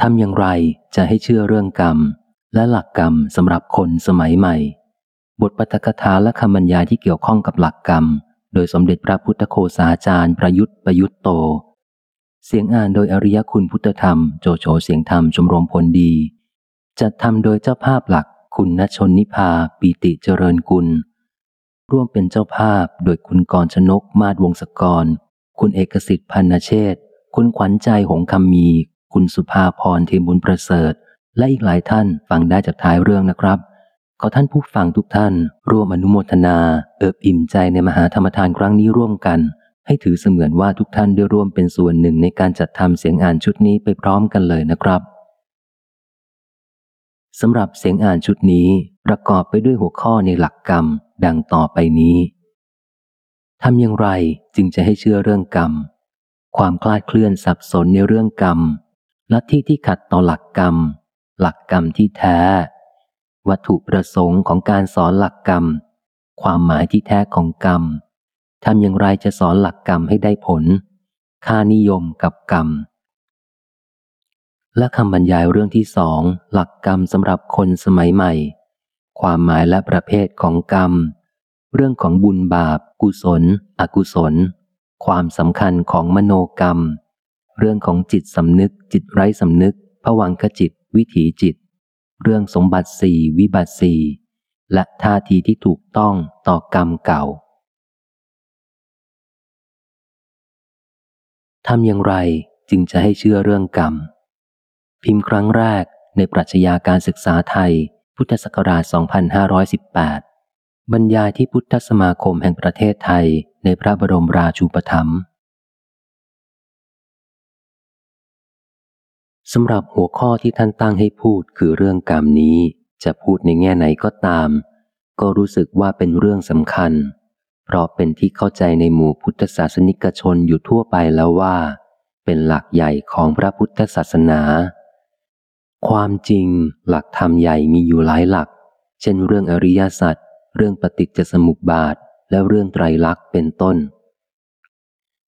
ทำอย่างไรจะให้เชื่อเรื่องกรรม และหลักกรรมสำหรับคนสมัยใหม่ บทปฐกถาและคำบรรยายที่เกี่ยวข้องกับหลักกรรม โดยสมเด็จพระพุทธโฆษาจารย์ประยุทธ์ประยุทธ์โต เสียงอ่านโดยอริยคุณพุทธธรรมโจโฉเสียงธรรมชมรมผลดี จัดทำโดยเจ้าภาพหลักคุณณชนนิพาปีติเจริญกุล ร่วมเป็นเจ้าภาพโดยคุณกรชนกมาดวงศกร คุณเอกสิทธิ์พันนเชษคุณขวัญใจหงคำมี คุณสุภาพรเทมบุญประเสริฐ และอีกหลายท่านฟังได้จากท้ายเรื่องนะครับ ขอท่านผู้ฟังทุกท่าน ร่วมอนุโมทนา เอิบอิ่มใจในมหาธรรมทานครั้งนี้ร่วมกัน ให้ถือเสมือนว่าทุกท่านได้ร่วมเป็นส่วนหนึ่งในการจัดทำเสียงอ่านชุดนี้ไปพร้อมกันเลยนะครับสำหรับเสียงอ่านชุดนี้ประกอบไปด้วยหัวข้อในหลักกรรม ดังต่อไปนี้ทำอย่างไรจึงจะให้เชื่อเรื่องกรรม ความคลาดเคลื่อนสับสนในเรื่องกรรม ลัทธิที่ขัดต่อหลักกรรม หลักกรรมที่แท้ วัตถุประสงค์ของการสอนหลักกรรม ความหมายที่แท้ของกรรมทำอย่างไรจะสอนหลักกรรมให้ได้ผล ค่านิยมกับกรรม และคำบรรยายเรื่องที่สองหลักกรรมสำหรับคนสมัยใหม่ ความหมายและประเภทของกรรม เรื่องของบุญบาป กุศล อกุศล ความสำคัญของมโนกรรม เรื่องของจิตสำนึก จิตไร้สำนึกผวังขจิต วิถีจิต เรื่องสมบัติสี่วิบัติสี่และท่าทีที่ถูกต้องต่อกรรมเก่าทำอย่างไรจึงจะให้เชื่อเรื่องกรรม พิมพ์ครั้งแรกในปรัชญาการศึกษาไทย พุทธศักราช 2518 บรรยายที่พุทธสมาคมแห่งประเทศไทยในพระบรมราชูปถัมภ์ สำหรับหัวข้อที่ท่านตั้งให้พูดคือเรื่องกรรมนี้ จะพูดในแง่ไหนก็ตาม ก็รู้สึกว่าเป็นเรื่องสำคัญ เพราะเป็นที่เข้าใจในหมู่พุทธศาสนิกชนอยู่ทั่วไปแล้วว่า เป็นหลักใหญ่ของพระพุทธศาสนา ความจริง หลักธรรมใหญ่มีอยู่หลายหลัก เช่นเรื่องอริยสัจเรื่องปฏิจจสมุปบาทและเรื่องไตรลักษณ์เป็นต้น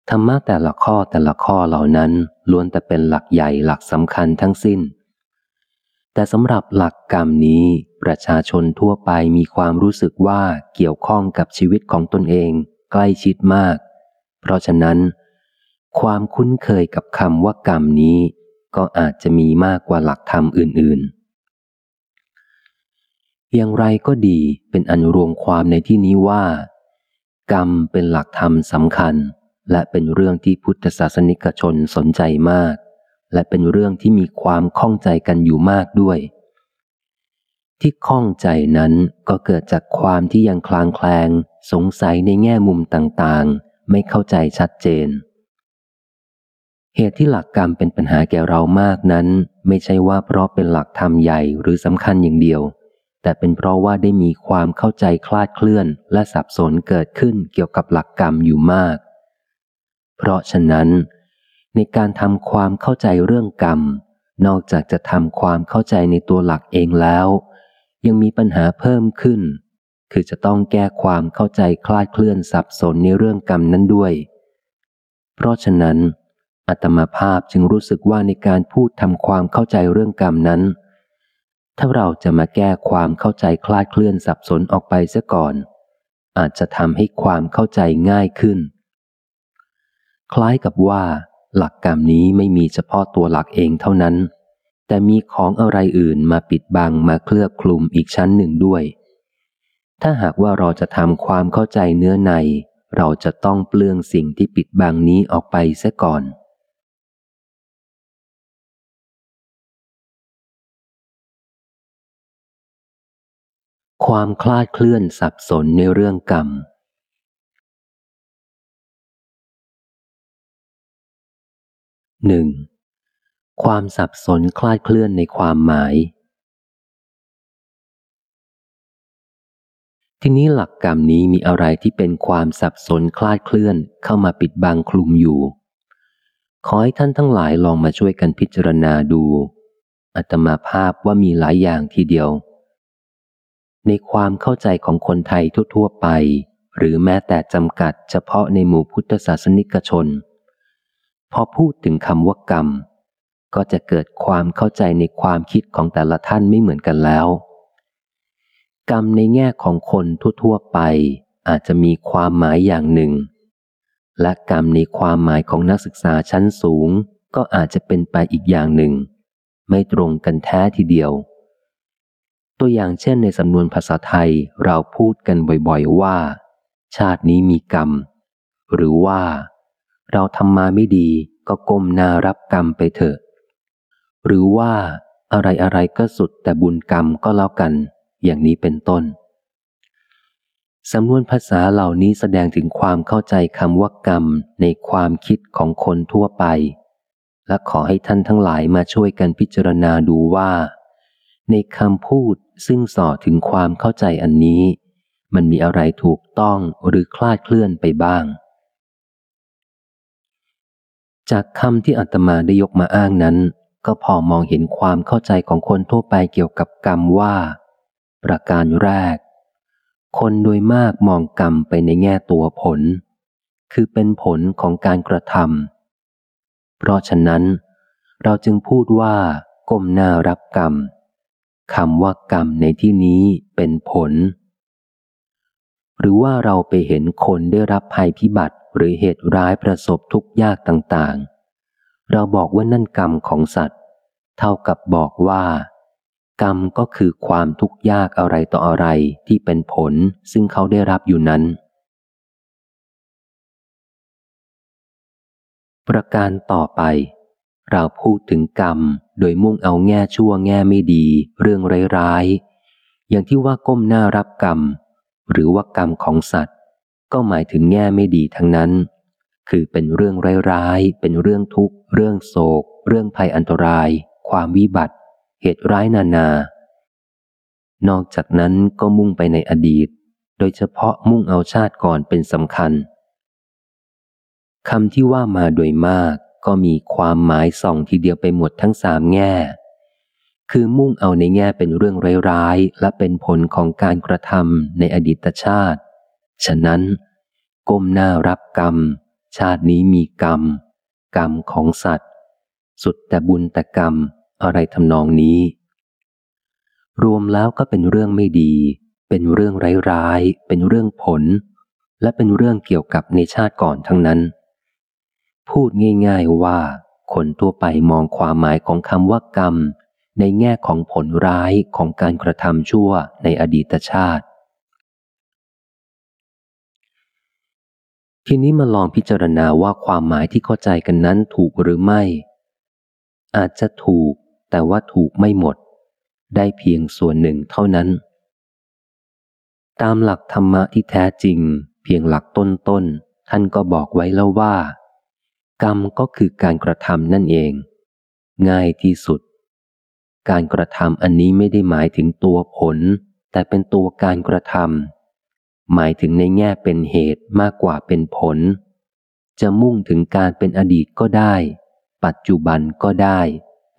ธรรมะแต่ละข้อแต่ละข้อเหล่านั้นล้วนแต่เป็นหลักใหญ่หลักสำคัญทั้งสิ้น แต่สำหรับหลักกรรมนี้ประชาชนทั่วไปมีความรู้สึกว่าเกี่ยวข้องกับชีวิตของตนเองใกล้ชิดมาก เพราะฉะนั้น ความคุ้นเคยกับคำว่ากรรมนี้ ก็อาจจะมีมากกว่าหลักธรรมอื่น ๆ อย่างไรก็ดีเป็นอันรวมความในที่นี้ว่า กรรมเป็นหลักธรรมสำคัญ และเป็นเรื่องที่พุทธศาสนิกชนสนใจมาก และเป็นเรื่องที่มีความข้องใจกันอยู่มากด้วย ที่ข้องใจนั้นก็เกิดจากความที่ยังคลางแคลง สงสัยในแง่มุมต่างๆ ไม่เข้าใจชัดเจน เหตุที่หลักกรรมเป็นปัญหาแก่เรามากนั้น ไม่ใช่ว่าเพราะเป็นหลักธรรมใหญ่หรือสำคัญอย่างเดียวแต่เป็นเพราะว่าได้มีความเข้าใจคลาดเคลื่อนและสับสนเกิดขึ้นเกี่ยวกับหลักกรรมอยู่มาก เพราะฉะนั้น ในการทำความเข้าใจเรื่องกรรม นอกจากจะทำความเข้าใจในตัวหลักเองแล้ว ยังมีปัญหาเพิ่มขึ้น คือจะต้องแก้ความเข้าใจคลาดเคลื่อนสับสนในเรื่องกรรมนั้นด้วย เพราะฉะนั้นอัตมาภาพจึงรู้สึกว่าในการพูดทำความเข้าใจเรื่องกรรมนั้น ถ้าเราจะมาแก้ความเข้าใจคลาดเคลื่อนสับสนออกไปเสียก่อน อาจจะทำให้ความเข้าใจง่ายขึ้น คล้ายกับว่า หลักกรรมนี้ไม่มีเฉพาะตัวหลักเองเท่านั้น แต่มีของอะไรอื่นมาปิดบังมาเคลือบคลุมอีกชั้นหนึ่งด้วย ถ้าหากว่าเราจะทำความเข้าใจเนื้อใน เราจะต้องเปลืองสิ่งที่ปิดบังนี้ออกไปเสียก่อนความคลาดเคลื่อนสับสนในเรื่องกรรม หนึ่งความสับสนคลาดเคลื่อนในความหมาย ทีนี้หลักกรรมนี้มีอะไรที่เป็นความสับสนคลาดเคลื่อนเข้ามาปิดบังคลุมอยู่ ขอให้ท่านทั้งหลายลองมาช่วยกันพิจารณาดู อัตมาภาพว่ามีหลายอย่างทีเดียว ในความเข้าใจของคนไทยทั่ว ๆ ไป หรือแม้แต่จำกัดเฉพาะในหมู่พุทธศาสนิกชน พอพูดถึงคำว่ากรรม ก็จะเกิดความเข้าใจในความคิดของแต่ละท่านไม่เหมือนกันแล้ว กรรมในแง่ของคนทั่วๆไป อาจจะมีความหมายอย่างหนึ่ง และกรรมในความหมายของนักศึกษาชั้นสูง ก็อาจจะเป็นไปอีกอย่างหนึ่ง ไม่ตรงกันแท้ทีเดียว ตัวอย่างเช่นในสำนวนภาษาไทยเราพูดกันบ่อยๆว่า ชาตินี้มีกรรม หรือว่า เราทำมาไม่ดีก็ก้มหน้ารับกรรมไปเถอะ หรือว่าอะไรอะไรก็สุดแต่บุญกรรมก็แล้วกัน อย่างนี้เป็นต้น สำนวนภาษาเหล่านี้แสดงถึงความเข้าใจคำว่ากรรมในความคิดของคนทั่วไป และขอให้ท่านทั้งหลายมาช่วยกันพิจารณาดูว่า ในคำพูดซึ่งส่อถึงความเข้าใจอันนี้ มันมีอะไรถูกต้องหรือคลาดเคลื่อนไปบ้าง จากคำที่อาตมาได้ยกมาอ้างนั้น ก็พอมองเห็นความเข้าใจของคนทั่วไปเกี่ยวกับกรรมว่า ประการแรก คนโดยมากมองกรรมไปในแง่ตัวผล คือเป็นผลของการกระทำเพราะฉะนั้น เราจึงพูดว่าก้มหน้ารับกรรมคำว่ากรรมในที่นี้เป็นผล หรือว่าเราไปเห็นคนได้รับภัยพิบัติ หรือเหตุร้ายประสบทุกข์ยากต่างๆ เราบอกว่านั่นกรรมของสัตว์ เท่ากับบอกว่า กรรมก็คือความทุกข์ยากอะไรต่ออะไรที่เป็นผลซึ่งเขาได้รับอยู่นั้น ประการต่อไป เราพูดถึงกรรมโดยมุ่งเอาแง่ชั่วแง่ไม่ดี เรื่องร้ายๆอย่างที่ว่าก้มหน้ารับกรรม หรือว่ากรรมของสัตว์ ก็หมายถึงแง่ไม่ดีทั้งนั้น คือเป็นเรื่องร้ายๆ เป็นเรื่องทุกข์ เรื่องโศก เรื่องภัยอันตราย ความวิบัติ เหตุร้ายนานา นอกจากนั้นก็มุ่งไปในอดีต โดยเฉพาะมุ่งเอาชาติก่อนเป็นสำคัญคำที่ว่ามาโดยมากก็มีความหมายส่องทีเดียวไปหมดทั้งสามแง่ คือมุ่งเอาในแง่เป็นเรื่องร้ายๆและเป็นผลของการกระทำในอดีตชาติ ฉะนั้น ก้มหน้ารับกรรม ชาตินี้มีกรรม กรรมของสัตว์ สุดแต่บุญแต่กรรมอะไรทำนองนี้ รวมแล้วก็เป็นเรื่องไม่ดี เป็นเรื่องร้ายๆเป็นเรื่องผล และเป็นเรื่องเกี่ยวกับในชาติก่อนทั้งนั้น พูดง่ายๆว่า คนทั่วไปมองความหมายของคำว่ากรรม ในแง่ของผลร้ายของการกระทำชั่วในอดีตชาติ ทีนี้มาลองพิจารณาว่าความหมายที่เข้าใจกันนั้นถูกหรือไม่ อาจจะถูก แต่ว่าถูกไม่หมด ได้เพียงส่วนหนึ่งเท่านั้น ตามหลักธรรมะที่แท้จริง เพียงหลักต้นๆท่านก็บอกไว้แล้วว่า กรรมก็คือการกระทำนั่นเอง ง่ายที่สุด การกระทำอันนี้ไม่ได้หมายถึงตัวผล แต่เป็นตัวการกระทำ หมายถึงในแง่เป็นเหตุมากกว่าเป็นผล จะมุ่งถึงการเป็นอดีตก็ได้ ปัจจุบันก็ได้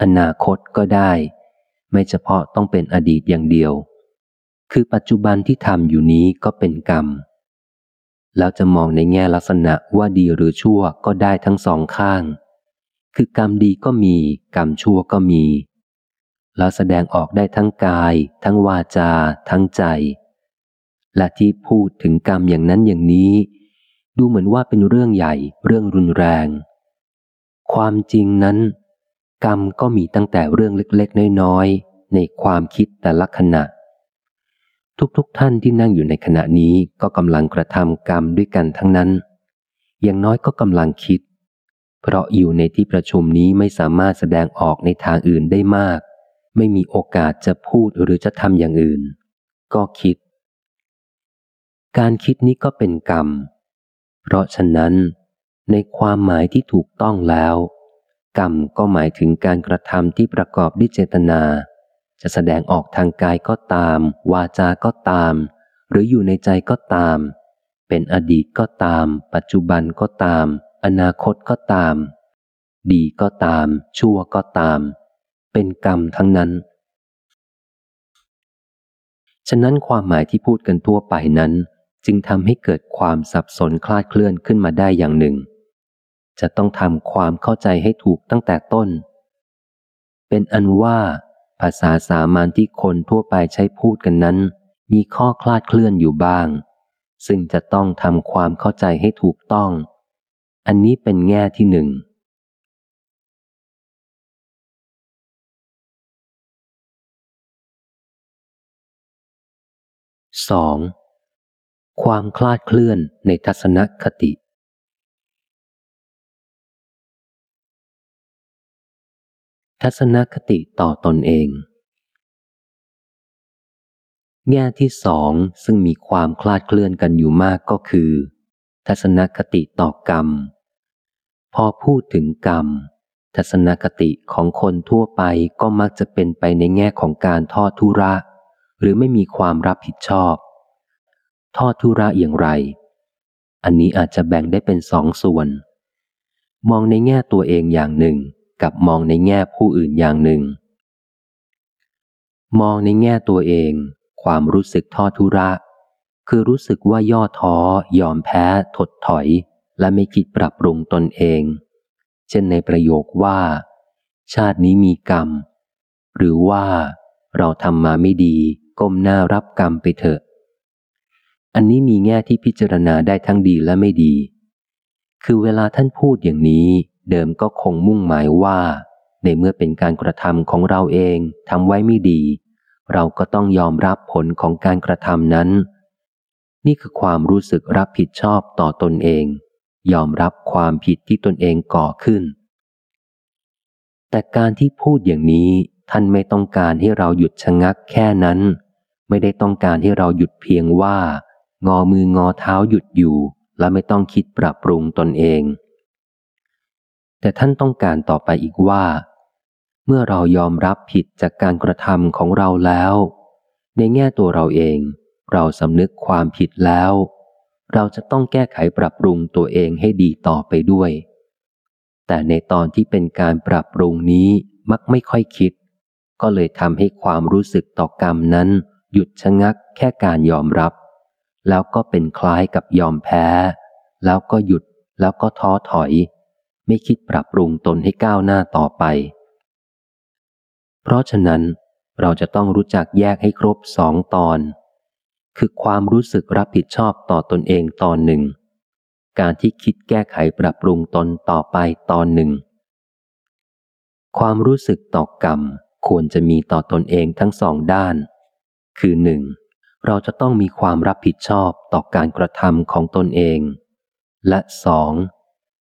อนาคตก็ได้ ไม่เฉพาะต้องเป็นอดีตอย่างเดียว คือปัจจุบันที่ทำอยู่นี้ก็เป็นกรรม แล้วจะมองในแง่ลักษณะว่าดีหรือชั่วก็ได้ทั้งสองข้าง คือกรรมดีก็มี กรรมชั่วก็มี แล้วแสดงออกได้ทั้งกาย ทั้งวาจา ทั้งใจ และที่พูดถึงกรรมอย่างนั้นอย่างนี้ ดูเหมือนว่าเป็นเรื่องใหญ่เรื่องรุนแรง ความจริงนั้น กรรมก็มีตั้งแต่เรื่องเล็กๆ น้อยๆ ในความคิดแต่ละขณะ ทุกๆทท่านที่นั่งอยู่ในขณะนี้ก็กำลังกระทำกรรมด้วยกันทั้งนั้น อย่างน้อยก็กำลังคิด เพราะอยู่ในที่ประชุมนี้ไม่สามารถแสดงออกในทางอื่นได้มาก ไม่มีโอกาสจะพูดหรือจะทำอย่างอื่น ก็คิด การคิดนี้ก็เป็นกรรม เพราะฉะนั้น ในความหมายที่ถูกต้องแล้ว กรรมก็หมายถึงการกระทำที่ประกอบด้วยเจตนา จะแสดงออกทางกายก็ตาม วาจาก็ตาม หรืออยู่ในใจก็ตาม เป็นอดีตก็ตาม ปัจจุบันก็ตาม อนาคตก็ตาม ดีก็ตาม ชั่วก็ตาม เป็นกรรมทั้งนั้นฉะนั้นความหมายที่พูดกันทั่วไปนั้น จึงทำให้เกิดความสับสนคลาดเคลื่อนขึ้นมาได้อย่างหนึ่ง จะต้องทำความเข้าใจให้ถูกตั้งแต่ต้น เป็นอันว่า ภาษาสามัญที่คนทั่วไปใช้พูดกันนั้น มีข้อคลาดเคลื่อนอยู่บ้าง ซึ่งจะต้องทำความเข้าใจให้ถูกต้อง อันนี้เป็นแง่ที่หนึ่งสอง ความคลาดเคลื่อนในทัศนคติ ทัศนคติต่อตอนเอง แง่ที่สองซึ่งมีความคลาดเคลื่อนกันอยู่มากก็คือ ทัศนคติต่อกรรม พอพูดถึงกรรม ทัศนคติของคนทั่วไปก็มักจะเป็นไปในแง่ของการทอดทุระ หรือไม่มีความรับผิดชอบ ทอดทุระอย่างไร อันนี้อาจจะแบ่งได้เป็นสองส่วน มองในแง่ตัวเองอย่างหนึ่ง กับมองในแง่ผู้อื่นอย่างหนึ่ง มองในแง่ตัวเอง ความรู้สึกทอดทุระ คือรู้สึกว่าย่อท้อ ยอมแพ้ ถดถอย และไม่คิดปรับปรุงตนเอง เช่นในประโยคว่า ชาตินี้มีกรรม หรือว่าเราทำมาไม่ดี ก้มหน้ารับกรรมไปเถอะ อันนี้มีแง่ที่พิจารณาได้ทั้งดีและไม่ดี คือเวลาท่านพูดอย่างนี้ เดิมก็คงมุ่งหมายว่า ในเมื่อเป็นการกระทำของเราเองทำไว้ไม่ดี เราก็ต้องยอมรับผลของการกระทำนั้น นี่คือความรู้สึกรับผิดชอบต่อตนเอง ยอมรับความผิดที่ตนเองก่อขึ้น แต่การที่พูดอย่างนี้ท่านไม่ต้องการให้เราหยุดชะงักแค่นั้น ไม่ได้ต้องการให้เราหยุดเพียงว่า งอมืองอเท้าหยุดอยู่ และไม่ต้องคิดปรับปรุงตนเอง แต่ท่านต้องการต่อไปอีกว่า เมื่อเรายอมรับผิดจากการกระทำของเราแล้ว ในแง่ตัวเราเอง เราสำนึกความผิดแล้ว เราจะต้องแก้ไขปรับปรุงตัวเองให้ดีต่อไปด้วย แต่ในตอนที่เป็นการปรับปรุงนี้มักไม่ค่อยคิด ก็เลยทำให้ความรู้สึกต่อกรรมนั้น หยุดชะงักแค่การยอมรับ แล้วก็เป็นคล้ายกับยอมแพ้ แล้วก็หยุดแล้วก็ท้อถอย ไม่คิดปรับปรุงตนให้ก้าวหน้าต่อไป เพราะฉะนั้นเราจะต้องรู้จักแยกให้ครบสองตอน คือความรู้สึกรับผิดชอบต่อตนเองตอนหนึ่ง การที่คิดแก้ไขปรับปรุงตนต่อไปตอนหนึ่ง ความรู้สึกต่อกรรมควรจะมีต่อตนเองทั้งสองด้าน คือหนึ่ง เราจะต้องมีความรับผิดชอบต่อการกระทำของตนเอง และสอง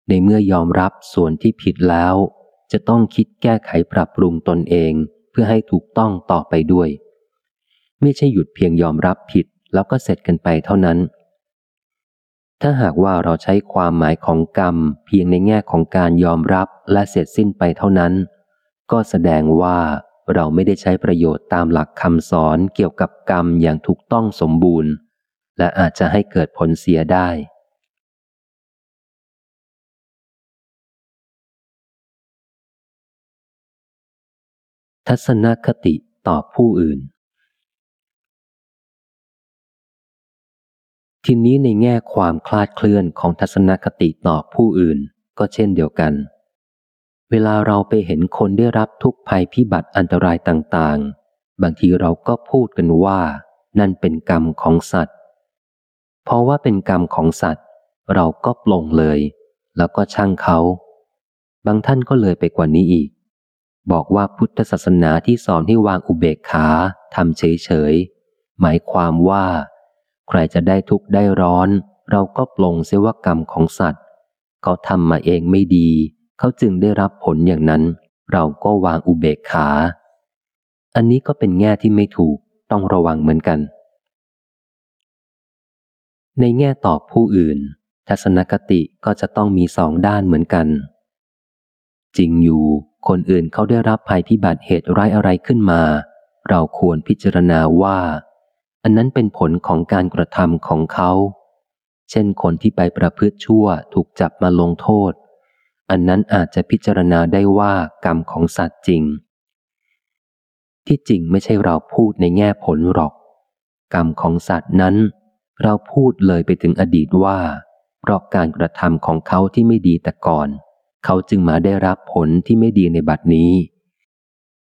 ในเมื่อยอมรับส่วนที่ผิดแล้ว จะต้องคิดแก้ไขปรับปรุงตนเองเพื่อให้ถูกต้องต่อไปด้วย ไม่ใช่หยุดเพียงยอมรับผิดแล้วก็เสร็จกันไปเท่านั้น ถ้าหากว่าเราใช้ความหมายของกรรม เพียงในแง่ของการยอมรับและเสร็จสิ้นไปเท่านั้น ก็แสดงว่า เราไม่ได้ใช้ประโยชน์ตามหลักคำสอนเกี่ยวกับกรรมอย่างถูกต้องสมบูรณ์ และอาจจะให้เกิดผลเสียได้ ทัศนคติต่อผู้อื่น ทีนี้ในแง่ความคลาดเคลื่อนของทัศนคติต่อผู้อื่น ก็เช่นเดียวกัน เวลาเราไปเห็นคนได้รับทุกภัยพิบัติอันตรายต่างๆ บางทีเราก็พูดกันว่า นั่นเป็นกรรมของสัตว์ เพราะว่าเป็นกรรมของสัตว์ เราก็ปลงเลย แล้วก็ช่างเขา บางท่านก็เลยไปกว่านี้อีก บอกว่าพุทธศาสนาที่สอนให้วางอุเบกขาทำเฉยๆ หมายความว่า ใครจะได้ทุกข์ได้ร้อน เราก็ปลงเสว่ากรรมของสัตว์ เขาทำมาเองไม่ดี เขาจึงได้รับผลอย่างนั้น เราก็วางอุเบกขา อันนี้ก็เป็นแง่ที่ไม่ถูกต้องระวังเหมือนกัน ในแง่ตอบผู้อื่น ทัศนคติก็จะต้องมีสองด้านเหมือนกัน จริงอยู่คนอื่นเขาได้รับภัยพิบัติเหตุร้ายอะไรขึ้นมา เราควรพิจารณาว่า อันนั้นเป็นผลของการกระทำของเขา เช่นคนที่ไปประพฤติชั่วถูกจับมาลงโทษ อันนั้นอาจจะพิจารณาได้ว่ากรรมของสัตว์จริง ที่จริงไม่ใช่เราพูดในแง่ผลหรอก กรรมของสัตว์นั้น เราพูดเลยไปถึงอดีตว่า เพราะการกระทำของเขาที่ไม่ดีแต่ก่อน เขาจึงมาได้รับผลที่ไม่ดีในบัดนี้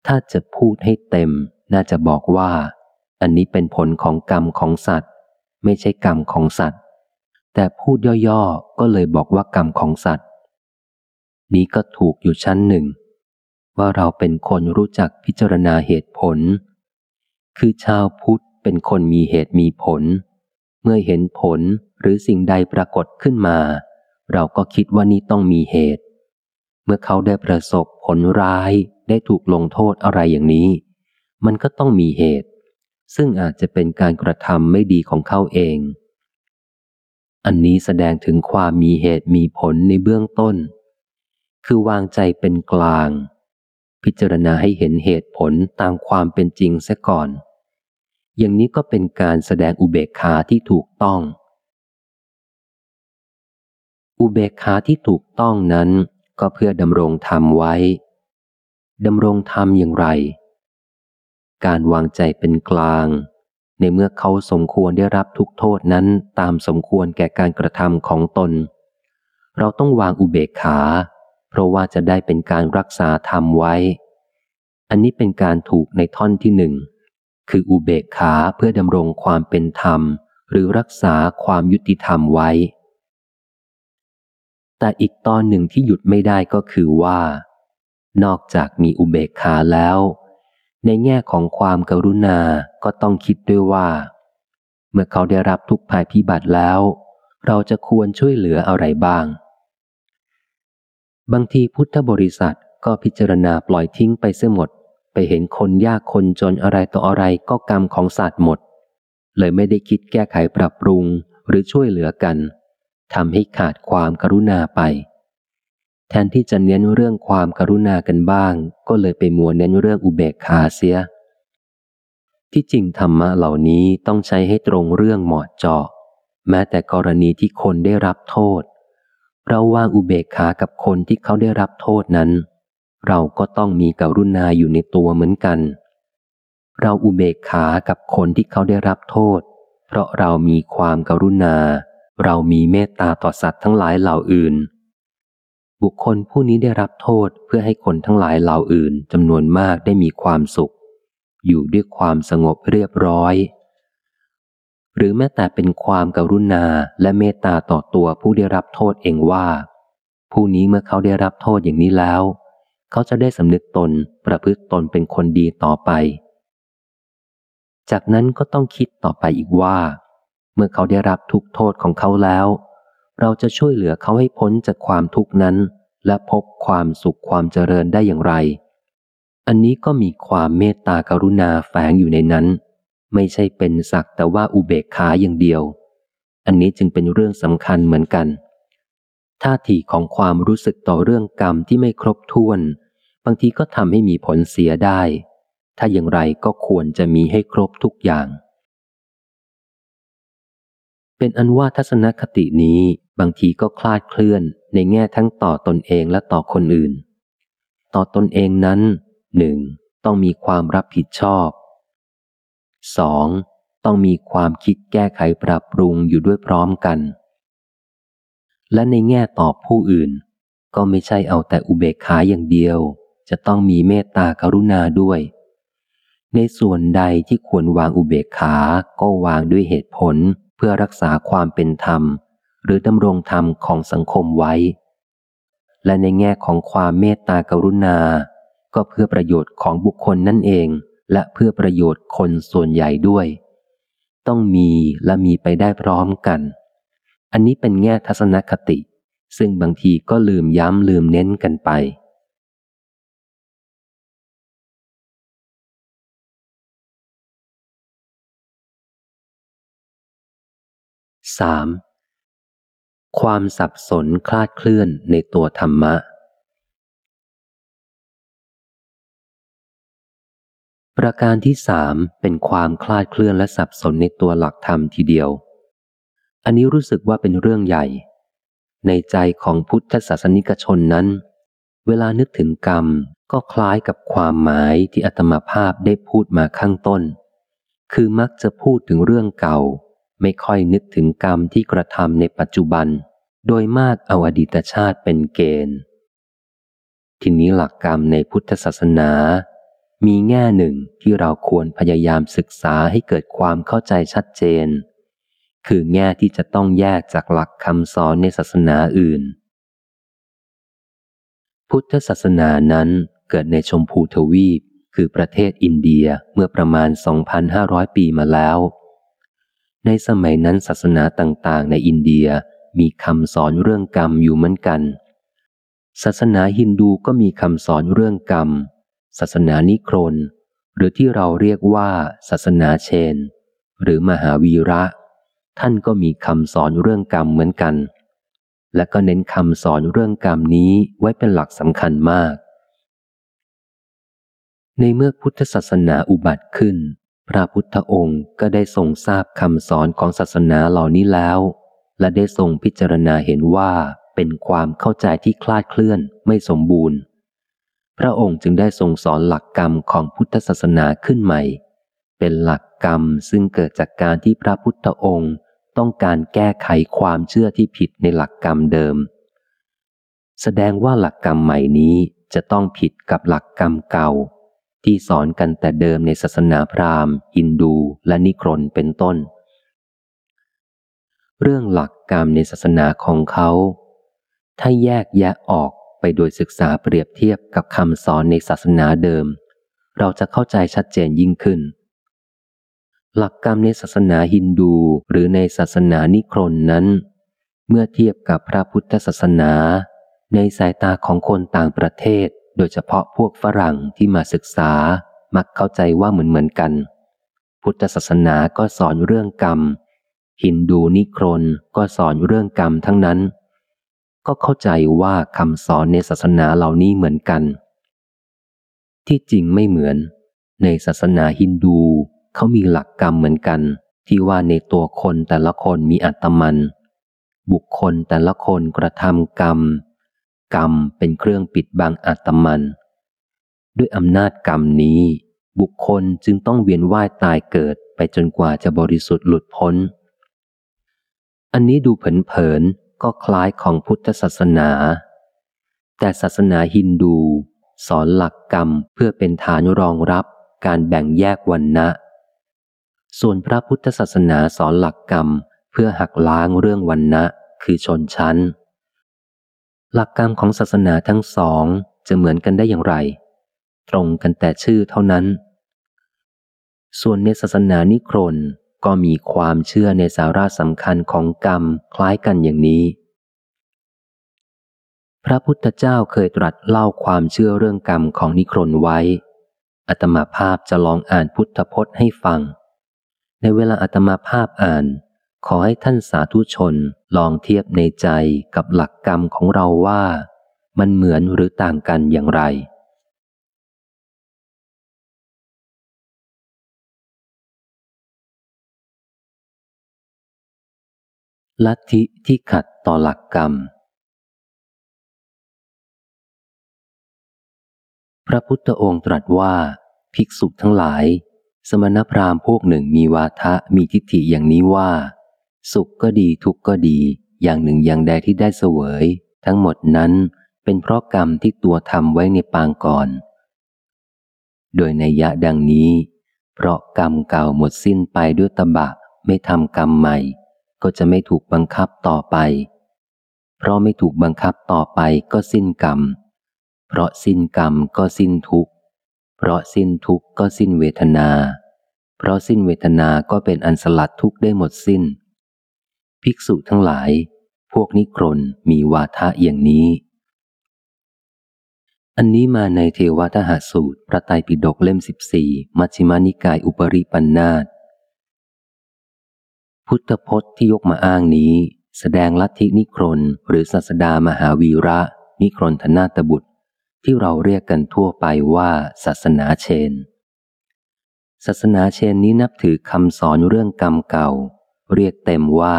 ถ้าจะพูดให้เต็ม น่าจะบอกว่า อันนี้เป็นผลของกรรมของสัตว์ ไม่ใช่กรรมของสัตว์ แต่พูดย่อๆก็เลยบอกว่ากรรมของสัตว์ นี้ก็ถูกอยู่ชั้นหนึ่ง ว่าเราเป็นคนรู้จักพิจารณาเหตุผล คือชาวพุทธเป็นคนมีเหตุมีผล เมื่อเห็นผลหรือสิ่งใดปรากฏขึ้นมา เราก็คิดว่านี้ต้องมีเหตุ เมื่อเขาได้ประสบผลร้ายได้ถูกลงโทษอะไรอย่างนี้ มันก็ต้องมีเหตุ ซึ่งอาจจะเป็นการกระทำไม่ดีของเขาเอง อันนี้แสดงถึงความมีเหตุมีผลในเบื้องต้น คือวางใจเป็นกลาง พิจารณาให้เห็นเหตุผลตามความเป็นจริงซะก่อน อย่างนี้ก็เป็นการแสดงอุเบกขาที่ถูกต้อง อุเบกขาที่ถูกต้องนั้น ก็เพื่อดำรงธรรมไว้ ดำรงธรรมอย่างไร การวางใจเป็นกลาง ในเมื่อเขาสมควรได้รับทุกโทษนั้นตามสมควรแก่การกระทำของตน เราต้องวางอุเบกขา เพราะว่าจะได้เป็นการรักษาธรรมไว้ อันนี้เป็นการถูกในท่อนที่หนึ่ง คืออุเบกขาเพื่อดำรงความเป็นธรรม หรือรักษาความยุติธรรมไว้ แต่อีกตอนหนึ่งที่หยุดไม่ได้ก็คือว่า นอกจากมีอุเบกขาแล้ว ในแง่ของความกรุณาก็ต้องคิดด้วยว่า เมื่อเขาได้รับทุกภัยพิบัติแล้ว เราจะควรช่วยเหลืออะไรบ้าง บางทีพุทธบริษัทก็พิจารณาปล่อยทิ้งไปเสียหมด ไปเห็นคนยากคนจนอะไรต่ออะไรก็กรรมของสัตว์หมด เลยไม่ได้คิดแก้ไขปรับปรุงหรือช่วยเหลือกันทำให้ขาดความกรุณาไป แทนที่จะเน้นเรื่องความกรุณากันบ้าง ก็เลยไปมัวเน้นเรื่องอุเบกขาเสีย ที่จริงธรรมะเหล่านี้ต้องใช้ให้ตรงเรื่องเหมาะเจาะ แม้แต่กรณีที่คนได้รับโทษ เราวางอุเบกขากับคนที่เขาได้รับโทษนั้น เราก็ต้องมีกรุณาอยู่ในตัวเหมือนกัน เราอุเบกขากับคนที่เขาได้รับโทษ เพราะเรามีความกรุณา เรามีเมตตาต่อสัตว์ทั้งหลายเหล่าอื่น บุคคลผู้นี้ได้รับโทษเพื่อให้คนทั้งหลายเหล่าอื่นจำนวนมากได้มีความสุข อยู่ด้วยความสงบเรียบร้อย หรือแม้แต่เป็นความกรุณาและเมตตาต่อตัวผู้ได้รับโทษเองว่า ผู้นี้เมื่อเขาได้รับโทษอย่างนี้แล้ว เขาจะได้สำนึกตนประพฤติตนเป็นคนดีต่อไป จากนั้นก็ต้องคิดต่อไปอีกว่า เมื่อเขาได้รับทุกโทษของเขาแล้ว เราจะช่วยเหลือเขาให้พ้นจากความทุกข์นั้น และพบความสุขความเจริญได้อย่างไร อันนี้ก็มีความเมตตากรุณาแฝงอยู่ในนั้น ไม่ใช่เป็นสักแต่ว่าอุเบกขาอย่างเดียว อันนี้จึงเป็นเรื่องสำคัญเหมือนกัน ท่าทีของความรู้สึกต่อเรื่องกรรมที่ไม่ครบถ้วน บางทีก็ทำให้มีผลเสียได้ ถ้าอย่างไรก็ควรจะมีให้ครบทุกอย่าง เป็นอันว่าทัศนคตินี้บางทีก็คลาดเคลื่อนในแง่ทั้งต่อตนเองและต่อคนอื่น ต่อตนเองนั้นหนึ่งต้องมีความรับผิดชอบ สองต้องมีความคิดแก้ไขปรับปรุงอยู่ด้วยพร้อมกัน และในแง่ตอบผู้อื่น ก็ไม่ใช่เอาแต่อุเบกขาอย่างเดียว จะต้องมีเมตตากรุณาด้วย ในส่วนใดที่ควรวางอุเบกขาก็วางด้วยเหตุผลเพื่อรักษาความเป็นธรรม หรือดำรงธรรมของสังคมไว้ และในแง่ของความเมตตากรุณา ก็เพื่อประโยชน์ของบุคคลนั่นเอง และเพื่อประโยชน์คนส่วนใหญ่ด้วย ต้องมีและมีไปได้พร้อมกัน อันนี้เป็นแง่ทัศนคติ ซึ่งบางทีก็ลืมย้ำลืมเน้นกันไป 3. ความสับสนคลาดเคลื่อนในตัวธรรมะ ประการที่สามเป็นความคลาดเคลื่อนและสับสนในตัวหลักธรรมทีเดียว อันนี้รู้สึกว่าเป็นเรื่องใหญ่ ในใจของพุทธศาสนิกชนนั้น เวลานึกถึงกรรมก็คล้ายกับความหมายที่อัตมาภาพได้พูดมาข้างต้น คือมักจะพูดถึงเรื่องเก่า ไม่ค่อยนึกถึงกรรมที่กระทำในปัจจุบัน โดยมากเอาอดีตชาติเป็นเกณฑ์ ทีนี้หลักกรรมในพุทธศาสนา มีแง่หนึ่งที่เราควรพยายามศึกษาให้เกิดความเข้าใจชัดเจน คือแง่ที่จะต้องแยกจากหลักคำสอนในศาสนาอื่น พุทธศาสนานั้นเกิดในชมพูทวีป คือประเทศอินเดียเมื่อประมาณ 2,500 ปีมาแล้ว ในสมัยนั้นศาสนาต่างๆ ในอินเดียมีคำสอนเรื่องกรรมอยู่เหมือนกัน ศาสนาฮินดูก็มีคำสอนเรื่องกรรม ศาสนานิครน หรือที่เราเรียกว่าศาสนาเชน หรือมหาวีระ ท่านก็มีคำสอนเรื่องกรรมเหมือนกัน และก็เน้นคำสอนเรื่องกรรมนี้ไว้เป็นหลักสำคัญมาก ในเมื่อพุทธศาสนาอุบัติขึ้น พระพุทธองค์ก็ได้ทรงทราบคำสอนของศาสนาเหล่านี้แล้ว และได้ทรงพิจารณาเห็นว่าเป็นความเข้าใจที่คลาดเคลื่อนไม่สมบูรณ์ พระองค์จึงได้ทรงสอนหลักกรรมของพุทธศาสนาขึ้นใหม่ เป็นหลักกรรมซึ่งเกิดจากการที่พระพุทธองค์ต้องการแก้ไขความเชื่อที่ผิดในหลักกรรมเดิม แสดงว่าหลักกรรมใหม่นี้จะต้องผิดกับหลักกรรมเก่า ที่สอนกันแต่เดิมในศาสนาพราหมณ์ฮินดูและนิครนเป็นต้น เรื่องหลักกรรมในศาสนาของเขา ถ้าแยกแยะออก ไปโดยศึกษาเปรียบเทียบกับคำสอนในศาสนาเดิม เราจะเข้าใจชัดเจนยิ่งขึ้น หลักกรรมในศาสนาฮินดูหรือในศาสนานิครนนั้น เมื่อเทียบกับพระพุทธศาสนา ในสายตาของคนต่างประเทศ โดยเฉพาะพวกฝรั่งที่มาศึกษา มักเข้าใจว่าเหมือนเหมือนกัน พุทธศาสนาก็สอนเรื่องกรรมฮินดูนิครนก็สอนเรื่องกรรมทั้งนั้น ก็เข้าใจว่าคำสอนในศาสนาเหล่านี้เหมือนกัน ที่จริงไม่เหมือน ในศาสนาฮินดูเขามีหลักกรรมเหมือนกัน ที่ว่าในตัวคนแต่ละคนมีอัตมัน บุคคลแต่ละคนกระทำกรรม กรรมเป็นเครื่องปิดบังอัตมัน ด้วยอำนาจกรรมนี้ บุคคลจึงต้องเวียนว่ายตายเกิดไปจนกว่าจะบริสุทธิ์หลุดพ้น อันนี้ดูเผินๆ ก็คล้ายของพุทธศาสนา แต่ศาสนาฮินดู สอนหลักกรรมเพื่อเป็นฐานรองรับการแบ่งแยกวันนะส่วนพระพุทธศาสนาสอนหลักกรรมเพื่อหักล้างเรื่องวันนะคือชนชั้น หลักกรรมของศาสนาทั้งสองจะเหมือนกันได้อย่างไร ตรงกันแต่ชื่อเท่านั้น ส่วนในศาสนานิครน ก็มีความเชื่อในสาระสำคัญของกรรมคล้ายกันอย่างนี้ พระพุทธเจ้าเคยตรัสเล่าความเชื่อเรื่องกรรมของนิครนไว้ อัตมาภาพจะลองอ่านพุทธพจน์ให้ฟัง ในเวลาอัตมาภาพอ่าน ขอให้ท่านสาธุชนลองเทียบในใจกับหลักกรรมของเราว่า มันเหมือนหรือต่างกันอย่างไร ลัทธิที่ขัดต่อหลักกรรม พระพุทธองค์ตรัสว่า ภิกษุทั้งหลาย สมณพราหมณ์พวกหนึ่งมีวาทะมีทิฏฐิอย่างนี้ว่า สุขก็ดีทุกข์ก็ดี อย่างหนึ่งอย่างใดที่ได้เสวย ทั้งหมดนั้นเป็นเพราะกรรมที่ตัวทำไว้ในปางก่อน โดยในยะดังนี้ เพราะกรรมเก่าหมดสิ้นไปด้วยตบะไม่ทำกรรมใหม่ ก็จะไม่ถูกบังคับต่อไป เพราะไม่ถูกบังคับต่อไปก็สิ้นกรรม เพราะสิ้นกรรมก็สิ้นทุกข์ เพราะสิ้นทุกข์ก็สิ้นเวทนา เพราะสิ้นเวทนาก็เป็นอันสลัดทุกข์ได้หมดสิ้น ภิกษุทั้งหลาย พวกนิครนมีวาทะอย่างนี้ อันนี้มาในเทวทหสูตร พระไตรปิฎกเล่มสิบสี่มัชฌิมานิกายอุปริปันธาต พุทธพจน์ที่ยกมาอ้างนี้ แสดงลัทธินิครนหรือศาสดามหาวีระ นิครนธนาตบุตร ที่เราเรียกกันทั่วไปว่าศาสนาเชน ศาสนาเชนนี้นับถือคำสอนเรื่องกรรมเก่า เรียกเต็มว่า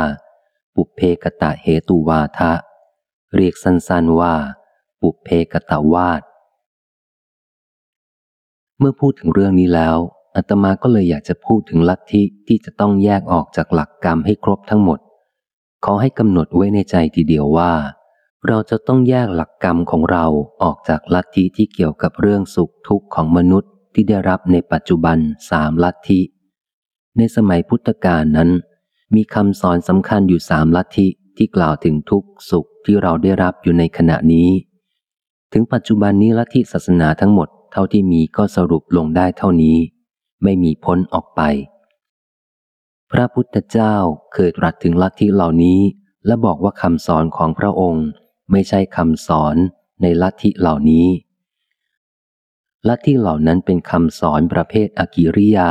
ปุเพกตะเหตุวาทะ เรียกสั้นๆว่า ปุเพกตะวาดเมื่อพูดถึงเรื่องนี้แล้ว อาตมาก็เลยอยากจะพูดถึงลัทธิที่จะต้องแยกออกจากหลักกรรมให้ครบทั้งหมด ขอให้กำหนดไว้ในใจทีเดียวว่า เราจะต้องแยกหลักกรรมของเราออกจากลัทธิที่เกี่ยวกับเรื่องสุขทุกข์ของมนุษย์ที่ได้รับในปัจจุบันสามลัทธิ ในสมัยพุทธกาลนั้น มีคำสอนสำคัญอยู่สามลัทธิที่กล่าวถึงทุกสุขที่เราได้รับอยู่ในขณะนี้ ถึงปัจจุบันนี้ลัทธิศาสนาทั้งหมดเท่าที่มีก็สรุปลงได้เท่านี้ ไม่มีพ้นออกไป พระพุทธเจ้าเคยตรัสถึงลัทธิเหล่านี้ และบอกว่าคำสอนของพระองค์ไม่ใช่คำสอนในลัทธิเหล่านี้ ลัทธิเหล่านั้นเป็นคำสอนประเภทอกิริยา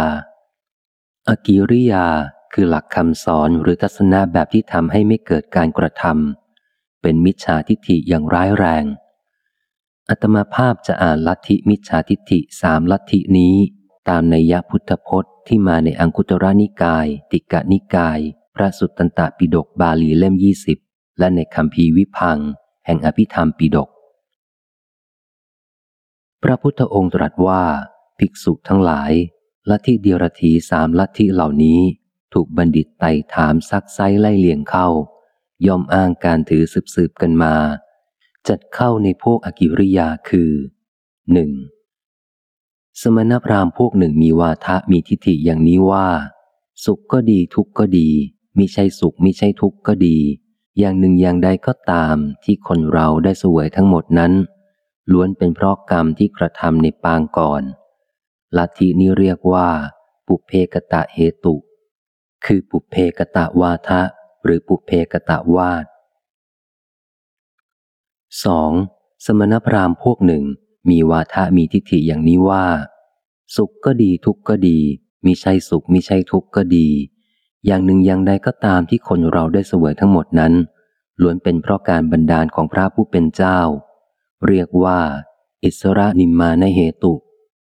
อกิริยาคือหลักคำสอนหรือทัศนะแบบที่ทำให้ไม่เกิดการกระทำเป็นมิจฉาทิฏฐิอย่างร้ายแรงอัตมาภาพจะอ่านลัทธิมิจฉาทิฏฐิสามลัทธินี้ ตามในยะพุทธพจน์ที่มาในอังคุตระนิกาย ติกะนิกาย พระสุตตันตปิฎกบาลีเล่มยี่สิบและในคำพีวิพัง แห่งอภิธรรมปิฎกพระพุทธองค์ตรัสว่า ภิกษุทั้งหลายลัทธิเดียรถีสามลัทธิเหล่านี้ ถูกบัณฑิตไต่ถามซักไซไล่เลียงเข้า ย่อมอ้างการถือสืบสืบกันมา จัดเข้าในพวกอกิริยาคือหนึ่ง สมณพราหมณ์พวกหนึ่งมีวาทะมีทิฏฐิอย่างนี้ว่า สุขก็ดีทุกข์ก็ดีมิใช่สุขมิใช่ทุกข์ก็ดี อย่างหนึ่งอย่างใดก็ตามที่คนเราได้สวยทั้งหมดนั้น ล้วนเป็นเพราะกรรมที่กระทำในปางก่อนลัทธินี้เรียกว่า ปุเพกตะเหตุ คือปุเพกตะวาทะ หรือปุเพกตะวาด 2. สมณพราหมณ์พวกหนึ่ง มีวาทะมีทิฏฐิอย่างนี้ว่า สุขก็ดีทุกข์ก็ดีมิใช่สุขมิใช่ทุกข์ก็ดี อย่างหนึ่งอย่างใดก็ตามที่คนเราได้เสวยทั้งหมดนั้นล้วนเป็นเพราะการบันดาลของพระผู้เป็นเจ้า เรียกว่า อิสระนิมมานเหตุ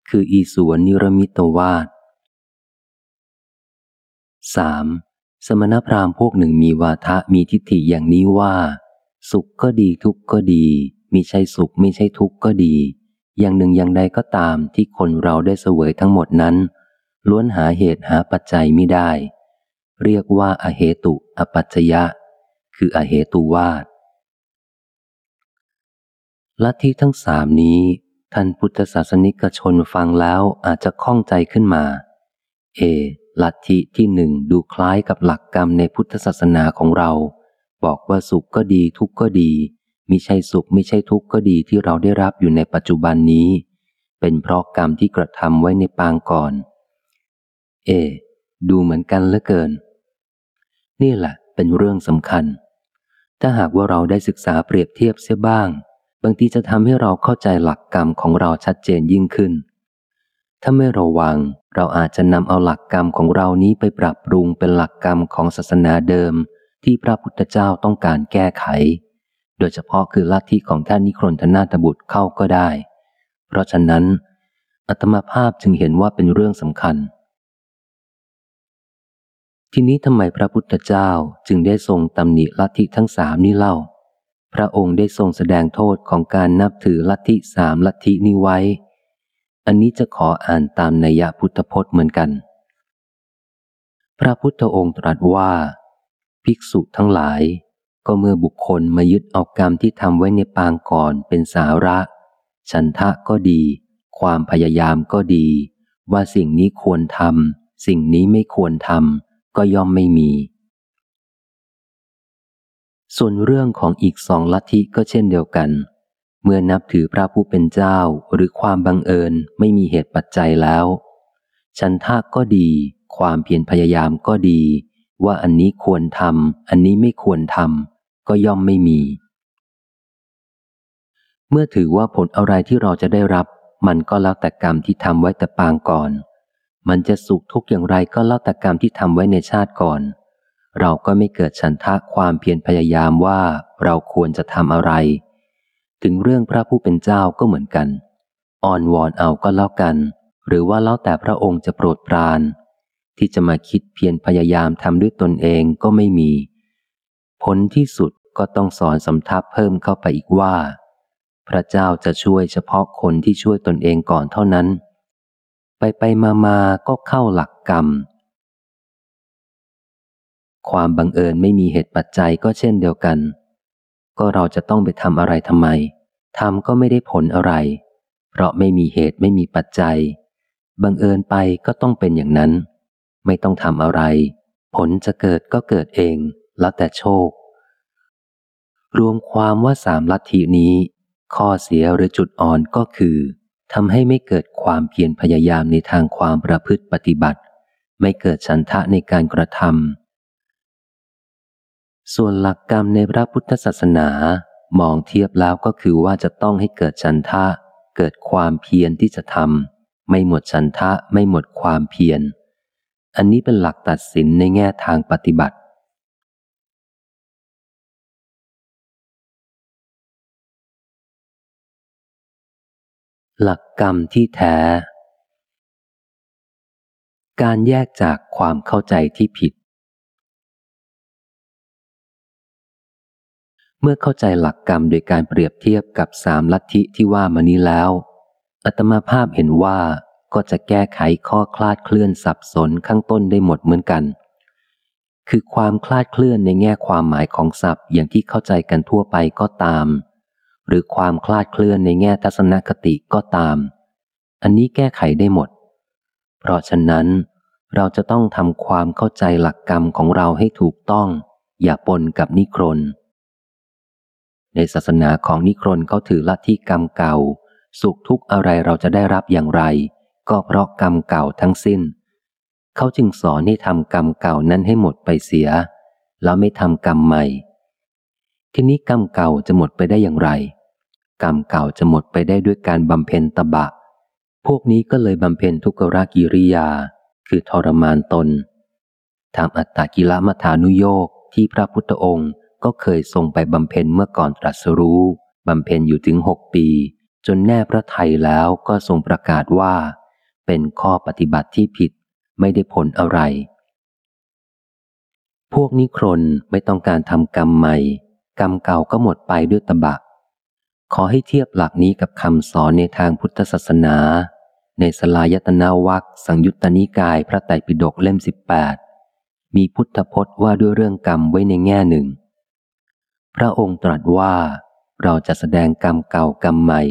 คืออีสวนนิรมิตวาด 3. สมณพราหมณ์พวกหนึ่งมีวาทะมีทิฏฐิอย่างนี้ว่า สุขก็ดีทุกข์ก็ดีมิใช่สุขไม่ใช่ทุกข์ก็ดี อย่างหนึ่งอย่างใดก็ตามที่คนเราได้เสวยทั้งหมดนั้น ล้วนหาเหตุหาปัจจัยไม่ได้ เรียกว่าอเหตุอปัจจยะ คืออเหตุวาดลัทธิทั้งสามนี้ ท่านพุทธศาสนิกชนฟังแล้วอาจจะข้องใจขึ้นมา เอ ลัทธิที่หนึ่งดูคล้ายกับหลักกรรมในพุทธศาสนาของเรา บอกว่าสุขก็ดีทุกข์ก็ดี มิใช่สุขไม่ใช่ทุกข์ก็ดีที่เราได้รับอยู่ในปัจจุบันนี้ เป็นเพราะกรรมที่กระทำไว้ในปางก่อน เอ ดูเหมือนกันเหลือเกิน นี่แหละเป็นเรื่องสำคัญ ถ้าหากว่าเราได้ศึกษาเปรียบเทียบเสียบ้าง บางทีจะทำให้เราเข้าใจหลักกรรมของเราชัดเจนยิ่งขึ้น ถ้าไม่ระวังเราอาจจะนำเอาหลักกรรมของเรานี้ไปปรับปรุงเป็นหลักกรรมของศาสนาเดิมที่พระพุทธเจ้าต้องการแก้ไข ดยเฉพาะคือลัทธิของท่านนิครนธนาตบุตรเข้าก็ได้ เพราะฉะนั้นอัตมาภาพจึงเห็นว่าเป็นเรื่องสำคัญ ทีนี้ทำไมพระพุทธเจ้าจึงได้ทรงตำหนิลัทธิทั้งสามนี้เล่า พระองค์ได้ทรงแสดงโทษของการนับถือลัทธิสามลัทธินี้ไว้ อันนี้จะขออ่านตามนัยยะพุทธพจน์เหมือนกัน พระพุทธองค์ตรัสว่า ภิกษุทั้งหลาย ก็เมื่อบุคคลมายึดเอากรรมที่ทำไว้ในปางก่อนเป็นสาระ ฉันทะก็ดี ความพยายามก็ดี ว่าสิ่งนี้ควรทำสิ่งนี้ไม่ควรทำก็ย่อมไม่มี ส่วนเรื่องของอีกสองลัทธิก็เช่นเดียวกัน เมื่อนับถือพระผู้เป็นเจ้าหรือความบังเอิญไม่มีเหตุปัจจัยแล้ว ฉันทาก็ดี ความเพียรพยายามก็ดี ว่าอันนี้ควรทำอันนี้ไม่ควรทำ ก็ย่อมไม่มี เมื่อถือว่าผลอะไรที่เราจะได้รับ มันก็แล้วแต่กรรมที่ทำไว้แต่ปางก่อน มันจะสุขทุกอย่างไรก็แล้วแต่กรรมที่ทำไว้ในชาติก่อน เราก็ไม่เกิดฉันทะความเพียรพยายามว่าเราควรจะทำอะไร ถึงเรื่องพระผู้เป็นเจ้าก็เหมือนกัน อ่อนวอนเอาก็แล้วกัน หรือว่าแล้วแต่พระองค์จะโปรดปรานที่จะมาคิดเพียรพยายามทำด้วยตนเองก็ไม่มี ผลที่สุดก็ต้องสอนสำทับเพิ่มเข้าไปอีกว่า พระเจ้าจะช่วยเฉพาะคนที่ช่วยตนเองก่อนเท่านั้น ไปไปมามาก็เข้าหลักกรรม ความบังเอิญไม่มีเหตุปัจจัยก็เช่นเดียวกัน ก็เราจะต้องไปทำอะไรทำไมทำก็ไม่ได้ผลอะไร เพราะไม่มีเหตุไม่มีปัจจัย บังเอิญไปก็ต้องเป็นอย่างนั้น ไม่ต้องทำอะไร ผลจะเกิดก็เกิดเอง แล้วแต่โชค รวมความว่าสามลัทธินี้ ข้อเสียหรือจุดอ่อนก็คือทำให้ไม่เกิดความเพียรพยายามในทางความประพฤติปฏิบัติ ไม่เกิดฉันทะในการกระทำส่วนหลักกรรมในพระพุทธศาสนามองเทียบแล้วก็คือว่าจะต้องให้เกิดฉันทะ เกิดความเพียรที่จะทำไม่หมดฉันทะไม่หมดความเพียรอันนี้เป็นหลักตัดสินในแง่ทางปฏิบัติ หลักกรรมที่แท้ การแยกจากความเข้าใจที่ผิด เมื่อเข้าใจหลักกรรมโดยการเปรียบเทียบกับสามลัทธิที่ว่ามานี้แล้ว อัตมาภาพเห็นว่าก็จะแก้ไขข้อคลาดเคลื่อนสับสนข้างต้นได้หมดเหมือนกัน คือความคลาดเคลื่อนในแง่ความหมายของศัพท์อย่างที่เข้าใจกันทั่วไปก็ตาม หรือความคลาดเคลื่อนในแง่ทัศนคติก็ตาม อันนี้แก้ไขได้หมด เพราะฉะนั้น เราจะต้องทำความเข้าใจหลักกรรมของเราให้ถูกต้อง อย่าปนกับนิครน ในศาสนาของนิครนเขาถือลัทธิกรรมเก่า สุขทุกข์อะไรเราจะได้รับอย่างไร ก็เพราะกรรมเก่าทั้งสิ้น เขาจึงสอนให้ทำกรรมเก่านั้นให้หมดไปเสีย แล้วไม่ทำกรรมใหม่ ทีนี้กรรมเก่าจะหมดไปได้อย่างไร กรรมเก่าจะหมดไปได้ด้วยการบำเพ็ญตบะ พวกนี้ก็เลยบำเพ็ญทุกรากิริยา คือทรมานตนทำอัตตกิลมัฐานุโยกที่พระพุทธองค์ก็เคยทรงไปบำเพ็ญเมื่อก่อนตรัสรู้บำเพ็ญอยู่ถึงหกปี จนแน่พระไทยแล้วก็ทรงประกาศว่า เป็นข้อปฏิบัติที่ผิดไม่ได้ผลอะไร พวกนิครนไม่ต้องการทำกรรมใหม่ กรรมเก่าก็หมดไปด้วยตบะ ขอให้เทียบหลักนี้กับคำสอนในทางพุทธศาสนา ในสลายตนาวัคสังยุตตนิกายพระไตรปิฎกเล่มสิบแปดมีพุทธพจน์ว่าด้วยเรื่องกรรมไว้ในแง่หนึ่ง พระองค์ตรัสว่าเราจะแสดงกรรมเก่ากรรมใหม่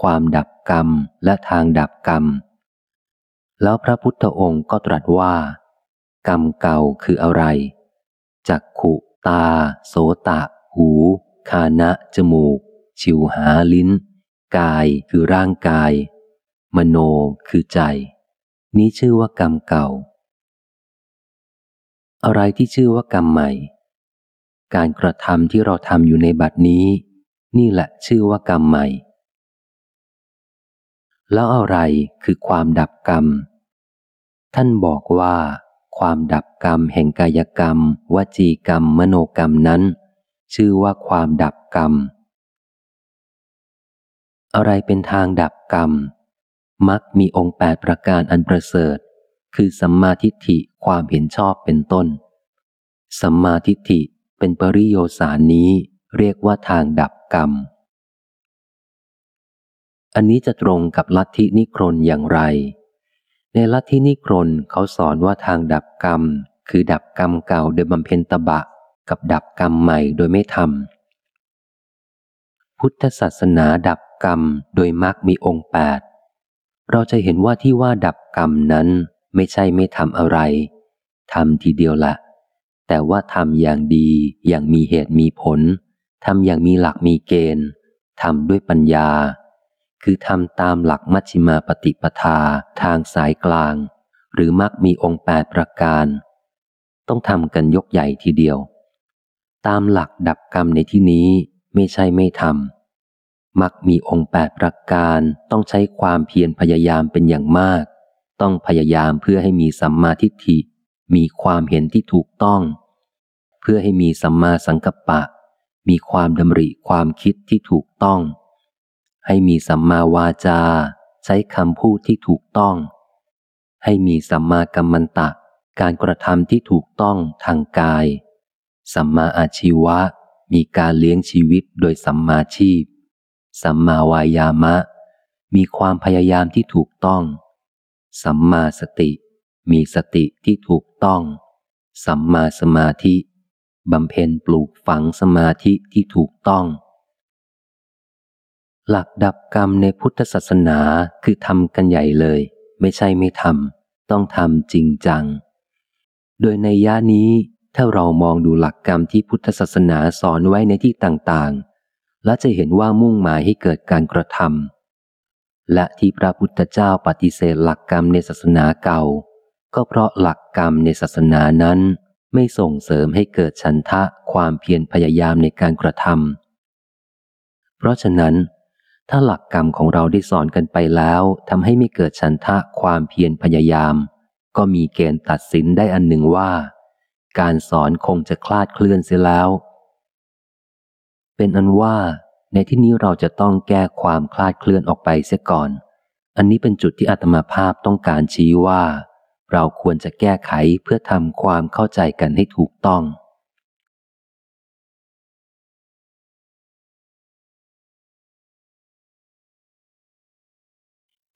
ความดับกรรมและทางดับกรรม แล้วพระพุทธองค์ก็ตรัสว่า กรรมเก่าคืออะไร จักขุ ตา โสตะ หู คานะ จมูก ชิวหาลิ้น กายคือร่างกาย มโนคือใจ นี้ชื่อว่ากรรมเก่า อะไรที่ชื่อว่ากรรมใหม่ การกระทำที่เราทำอยู่ในบัดนี้ นี่แหละชื่อว่ากรรมใหม่ แล้วอะไรคือความดับกรรม ท่านบอกว่าความดับกรรมแห่งกายกรรม วจีกรรม มโนกรรมนั้น ชื่อว่าความดับกรรม อะไรเป็นทางดับกรรม มักมีองค์แปดประการอันประเสริฐ คือสัมมาทิฏฐิความเห็นชอบเป็นต้น สัมมาทิฏฐิเป็นปริโยสารนี้เรียกว่าทางดับกรรม อันนี้จะตรงกับลัทธินิครนอย่างไร ในลัทธินิครนเขาสอนว่าทางดับกรรม คือดับกรรมเก่าโดยบำเพ็ญตบะ กับดับกรรมใหม่โดยไม่ทำพุทธศาสนาดับกรรมโดยมักมีองค์แปดเราจะเห็นว่าที่ว่าดับกรรมนั้นไม่ใช่ไม่ทำอะไรทำทีเดียวละแต่ว่าทำอย่างดีอย่างมีเหตุมีผลทำอย่างมีหลักมีเกณฑ์ทำด้วยปัญญา คือทำตามหลักมัชฌิมาปฏิปทาทางสายกลาง หรือมักมีองค์แปดประการ ต้องทำกันยกใหญ่ทีเดียว ตามหลักดับกรรมในที่นี้ไม่ใช่ไม่ทำมักมีองค์แปดประการต้องใช้ความเพียรพยายามเป็นอย่างมาก ต้องพยายามเพื่อให้มีสัมมาทิฏฐิ มีความเห็นที่ถูกต้อง เพื่อให้มีสัมมาสังกัปปะ มีความดำริความคิดที่ถูกต้อง ให้มีสัมมาวาจา ใช้คำพูดที่ถูกต้อง ให้มีสัมมากัมมันตะ การกระทำที่ถูกต้องทางกาย สัมมาอาชีวะ มีการเลี้ยงชีวิตโดยสัมมาชีพ สัมมาวายามะ มีความพยายามที่ถูกต้อง สัมมาสติ มีสติที่ถูกต้อง สัมมาสมาธิบำเพ็ญปลูกฝังสมาธิที่ถูกต้อง หลักดับกรรมในพุทธศาสนาคือทำกันใหญ่เลย ไม่ใช่ไม่ทำต้องทำจริงจัง โดยในย่านี้ ถ้าเรามองดูหลักกรรมที่พุทธศาสนาสอนไว้ในที่ต่างๆ และจะเห็นว่ามุ่งหมายให้เกิดการกระทำและที่พระพุทธเจ้าปฏิเสธหลักกรรมในศาสนาเก่า ก็เพราะหลักกรรมในศาสนานั้น ไม่ส่งเสริมให้เกิดฉันทะความเพียรพยายามในการกระทำเพราะฉะนั้น ถ้าหลักกรรมของเราได้สอนกันไปแล้วทำให้ไม่เกิดฉันทะความเพียรพยายาม ก็มีเกณฑ์ตัดสินได้อันหนึ่งว่า การสอนคงจะคลาดเคลื่อนเสียแล้ว เป็นอันว่าในที่นี้เราจะต้องแก้ความคลาดเคลื่อนออกไปเสียก่อน อันนี้เป็นจุดที่อาตมาภาพต้องการชี้ว่า เราควรจะแก้ไขเพื่อทำความเข้าใจกันให้ถูกต้อง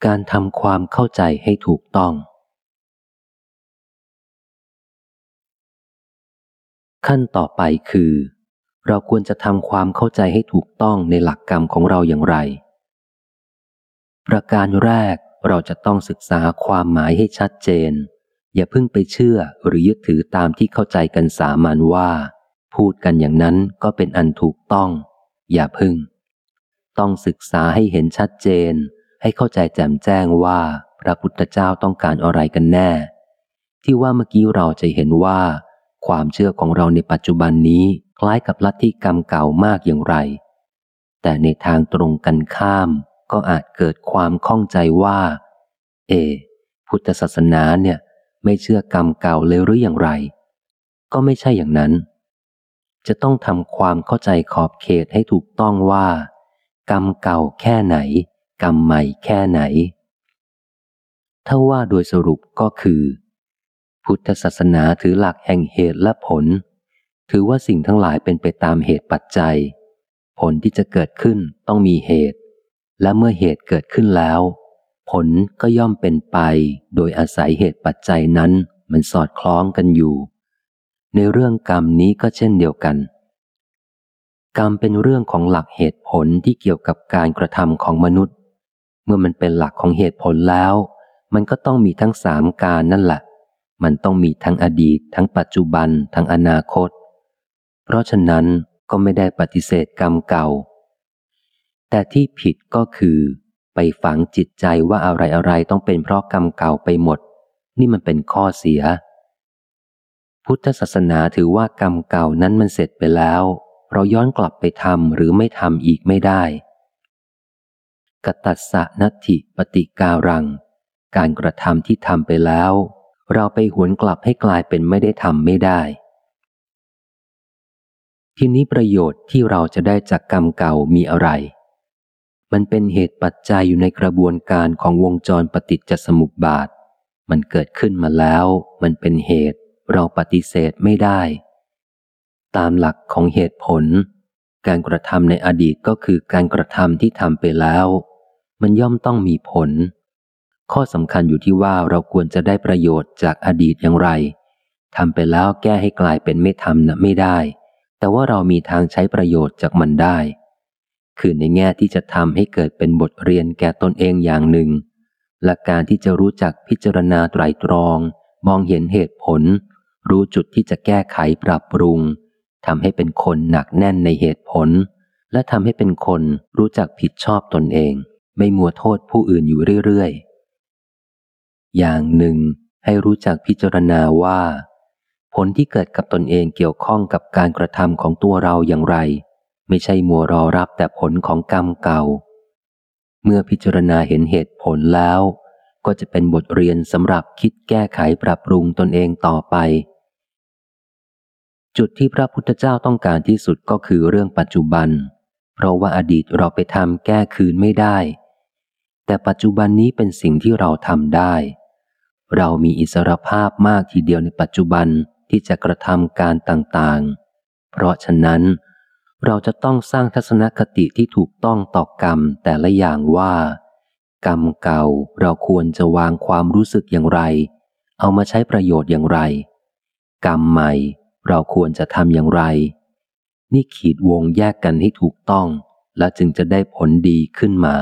การทำความเข้าใจให้ถูกต้อง ขั้นต่อไปคือ เราควรจะทำความเข้าใจให้ถูกต้องในหลักกรรมของเราอย่างไร ประการแรกเราจะต้องศึกษาความหมายให้ชัดเจน อย่าเพิ่งไปเชื่อหรือยึดถือตามที่เข้าใจกันสามัญว่า พูดกันอย่างนั้นก็เป็นอันถูกต้อง อย่าพึ่ง ต้องศึกษาให้เห็นชัดเจน ให้เข้าใจแจ่มแจ้งว่าพระพุทธเจ้าต้องการอะไรกันแน่ ที่ว่าเมื่อกี้เราจะเห็นว่า ความเชื่อของเราในปัจจุบันนี้คล้ายกับลัทธิกรรมเก่ามากอย่างไร แต่ในทางตรงกันข้ามก็อาจเกิดความข้องใจว่า เอ พุทธศาสนาเนี่ย ไม่เชื่อกรรมเก่าเลยหรืออย่างไร ก็ไม่ใช่อย่างนั้น จะต้องทำความเข้าใจขอบเขตให้ถูกต้องว่า กรรมเก่าแค่ไหน กรรมใหม่แค่ไหน ถ้าว่าโดยสรุปก็คือ พุทธศาสนาถือหลักแห่งเหตุและผล ถือว่าสิ่งทั้งหลายเป็นไปตามเหตุปัจจัย ผลที่จะเกิดขึ้นต้องมีเหตุ และเมื่อเหตุเกิดขึ้นแล้ว ผลก็ย่อมเป็นไป โดยอาศัยเหตุปัจจัยนั้นมันสอดคล้องกันอยู่ ในเรื่องกรรมนี้ก็เช่นเดียวกัน กรรมเป็นเรื่องของหลักเหตุผลที่เกี่ยวกับการกระทำของมนุษย์ เมื่อมันเป็นหลักของเหตุผลแล้ว มันก็ต้องมีทั้งสามการนั่นแหละ มันต้องมีทั้งอดีต ทั้งปัจจุบัน ทั้งอนาคต เพราะฉะนั้นก็ไม่ได้ปฏิเสธกรรมเก่า แต่ที่ผิดก็คือ ไปฝังจิตใจว่าอะไรอะไรต้องเป็นเพราะกรรมเก่าไปหมด นี่มันเป็นข้อเสีย พุทธศาสนาถือว่ากรรมเก่านั้นมันเสร็จไปแล้ว เราย้อนกลับไปทำหรือไม่ทำอีกไม่ได้กตัสสะนัตถิปฏิการัง การกระทำที่ทำไปแล้ว เราไปหวนกลับให้กลายเป็นไม่ได้ทำไม่ได้ ทีนี้ประโยชน์ที่เราจะได้จากกรรมเก่ามีอะไร มันเป็นเหตุปัจจัยอยู่ในกระบวนการของวงจรปฏิจจสมุปบาท มันเกิดขึ้นมาแล้ว มันเป็นเหตุ เราปฏิเสธไม่ได้ ตามหลักของเหตุผล การกระทำในอดีตก็คือการกระทำที่ทำไปแล้ว มันย่อมต้องมีผล ข้อสำคัญอยู่ที่ว่าเราควรจะได้ประโยชน์จากอดีตอย่างไรทำไปแล้วแก้ให้กลายเป็นไม่ทำนะไม่ได้ แต่ว่าเรามีทางใช้ประโยชน์จากมันได้ คือในแง่ที่จะทำให้เกิดเป็นบทเรียนแก่ตนเองอย่างหนึ่ง และการที่จะรู้จักพิจารณาไตรตรอง มองเห็นเหตุผล รู้จุดที่จะแก้ไขปรับปรุงทำให้เป็นคนหนักแน่นในเหตุผล และทำให้เป็นคนรู้จักผิดชอบตนเอง ไม่มัวโทษผู้อื่นอยู่เรื่อยๆ อย่างหนึ่งให้รู้จักพิจารณาว่า ผลที่เกิดกับตนเองเกี่ยวข้องกับการกระทำของตัวเราอย่างไร ไม่ใช่มัวรอรับแต่ผลของกรรมเก่า เมื่อพิจารณาเห็นเหตุผลแล้ว ก็จะเป็นบทเรียนสำหรับคิดแก้ไขปรับปรุงตนเองต่อไป จุดที่พระพุทธเจ้าต้องการที่สุดก็คือเรื่องปัจจุบัน เพราะว่าอดีตเราไปทำแก้คืนไม่ได้ แต่ปัจจุบันนี้เป็นสิ่งที่เราทำได้ เรามีอิสรภาพมากทีเดียวในปัจจุบันที่จะกระทำการต่างๆ เพราะฉะนั้น เราจะต้องสร้างทัศนคติที่ถูกต้องต่อกรรมแต่ละอย่างว่า กรรมเก่าเราควรจะวางความรู้สึกอย่างไร เอามาใช้ประโยชน์อย่างไร กรรมใหม่เราควรจะทำอย่างไร นี่ขีดวงแยกกันให้ถูกต้อง และจึงจะได้ผลดีขึ้นมา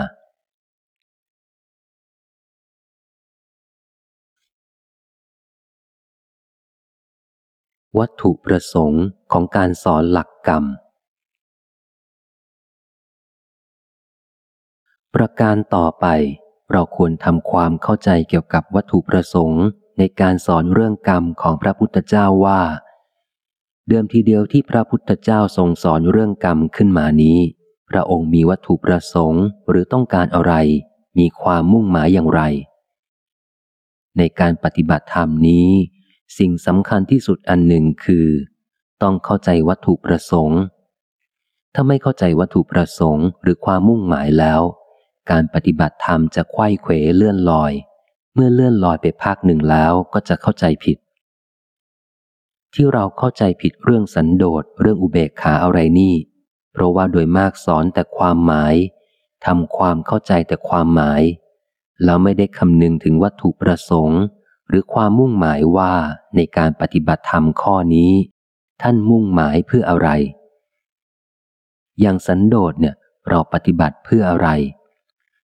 วัตถุประสงค์ของการสอนหลักกรรม ประการต่อไป เราควรทำความเข้าใจเกี่ยวกับวัตถุประสงค์ในการสอนเรื่องกรรมของพระพุทธเจ้าว่า เดิมทีเดียวที่พระพุทธเจ้าทรงสอนเรื่องกรรมขึ้นมานี้ พระองค์มีวัตถุประสงค์หรือต้องการอะไร มีความมุ่งหมายอย่างไร ในการปฏิบัติธรรมนี้ สิ่งสำคัญที่สุดอันหนึ่งคือ ต้องเข้าใจวัตถุประสงค์ ถ้าไม่เข้าใจวัตถุประสงค์หรือความมุ่งหมายแล้ว การปฏิบัติธรรมจะควยเขวเลื่อนลอย เมื่อเลื่อนลอยไปภาคหนึ่งแล้วก็จะเข้าใจผิด ที่เราเข้าใจผิดเรื่องสันโดษเรื่องอุเบกขาอะไรนี่ เพราะว่าโดยมากสอนแต่ความหมายทำความเข้าใจแต่ความหมาย แล้วไม่ได้คำนึงถึงวัตถุประสงค์ หรือความมุ่งหมายว่าในการปฏิบัติธรรมข้อนี้ ท่านมุ่งหมายเพื่ออะไร อย่างสันโดษเนี่ยเราปฏิบัติเพื่ออะไร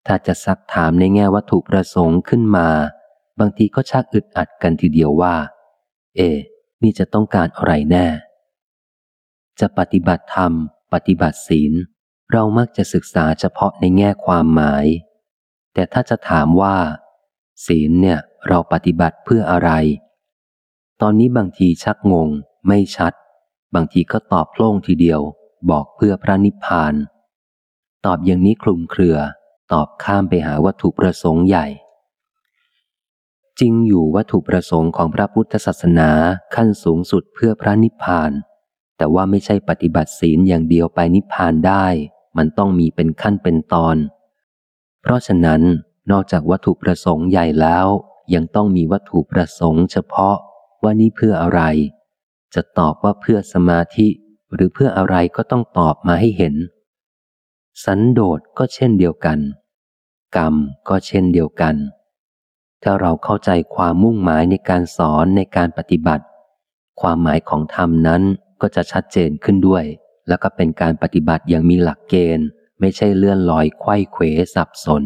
ถ้าจะซักถามในแง่วัตถุประสงค์ขึ้นมา บางทีก็ชักอึดอัดกันทีเดียวว่า เอ นี่จะต้องการอะไรแน่ จะปฏิบัติธรรม ปฏิบัติศีล เรามักจะศึกษาเฉพาะในแง่ความหมาย แต่ถ้าจะถามว่า ศีลเนี่ย เราปฏิบัติเพื่ออะไร ตอนนี้บางทีชักงง ไม่ชัด บางทีก็ตอบโล่งทีเดียว บอกเพื่อพระนิพพาน ตอบอย่างนี้คลุมเครือ ตอบข้ามไปหาวัตถุประสงค์ใหญ่ จริงอยู่วัตถุประสงค์ของพระพุทธศาสนาขั้นสูงสุดเพื่อพระนิพพาน แต่ว่าไม่ใช่ปฏิบัติศีลอย่างเดียวไปนิพพานได้ มันต้องมีเป็นขั้นเป็นตอน เพราะฉะนั้นนอกจากวัตถุประสงค์ใหญ่แล้ว ยังต้องมีวัตถุประสงค์เฉพาะว่านี่เพื่ออะไร จะตอบว่าเพื่อสมาธิ หรือเพื่ออะไรก็ต้องตอบมาให้เห็น สันโดษก็เช่นเดียวกัน กรรมก็เช่นเดียวกัน ถ้าเราเข้าใจความมุ่งหมายในการสอนในการปฏิบัติ ความหมายของธรรมนั้นก็จะชัดเจนขึ้นด้วย แล้วก็เป็นการปฏิบัติอย่างมีหลักเกณฑ์ ไม่ใช่เลื่อนลอยไข้เขวสับสน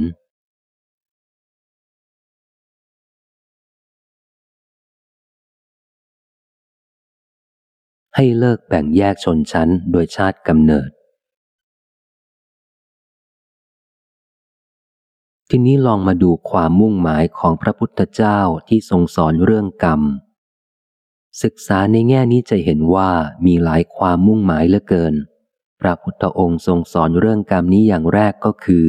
ให้เลิกแบ่งแยกชนชั้นโดยชาติกำเนิด ทีนี้ลองมาดูความมุ่งหมายของพระพุทธเจ้าที่ทรงสอนเรื่องกรรม ศึกษาในแง่นี้จะเห็นว่ามีหลายความมุ่งหมายเหลือเกิน พระพุทธองค์ทรงสอนเรื่องกรรมนี้อย่างแรกก็คือ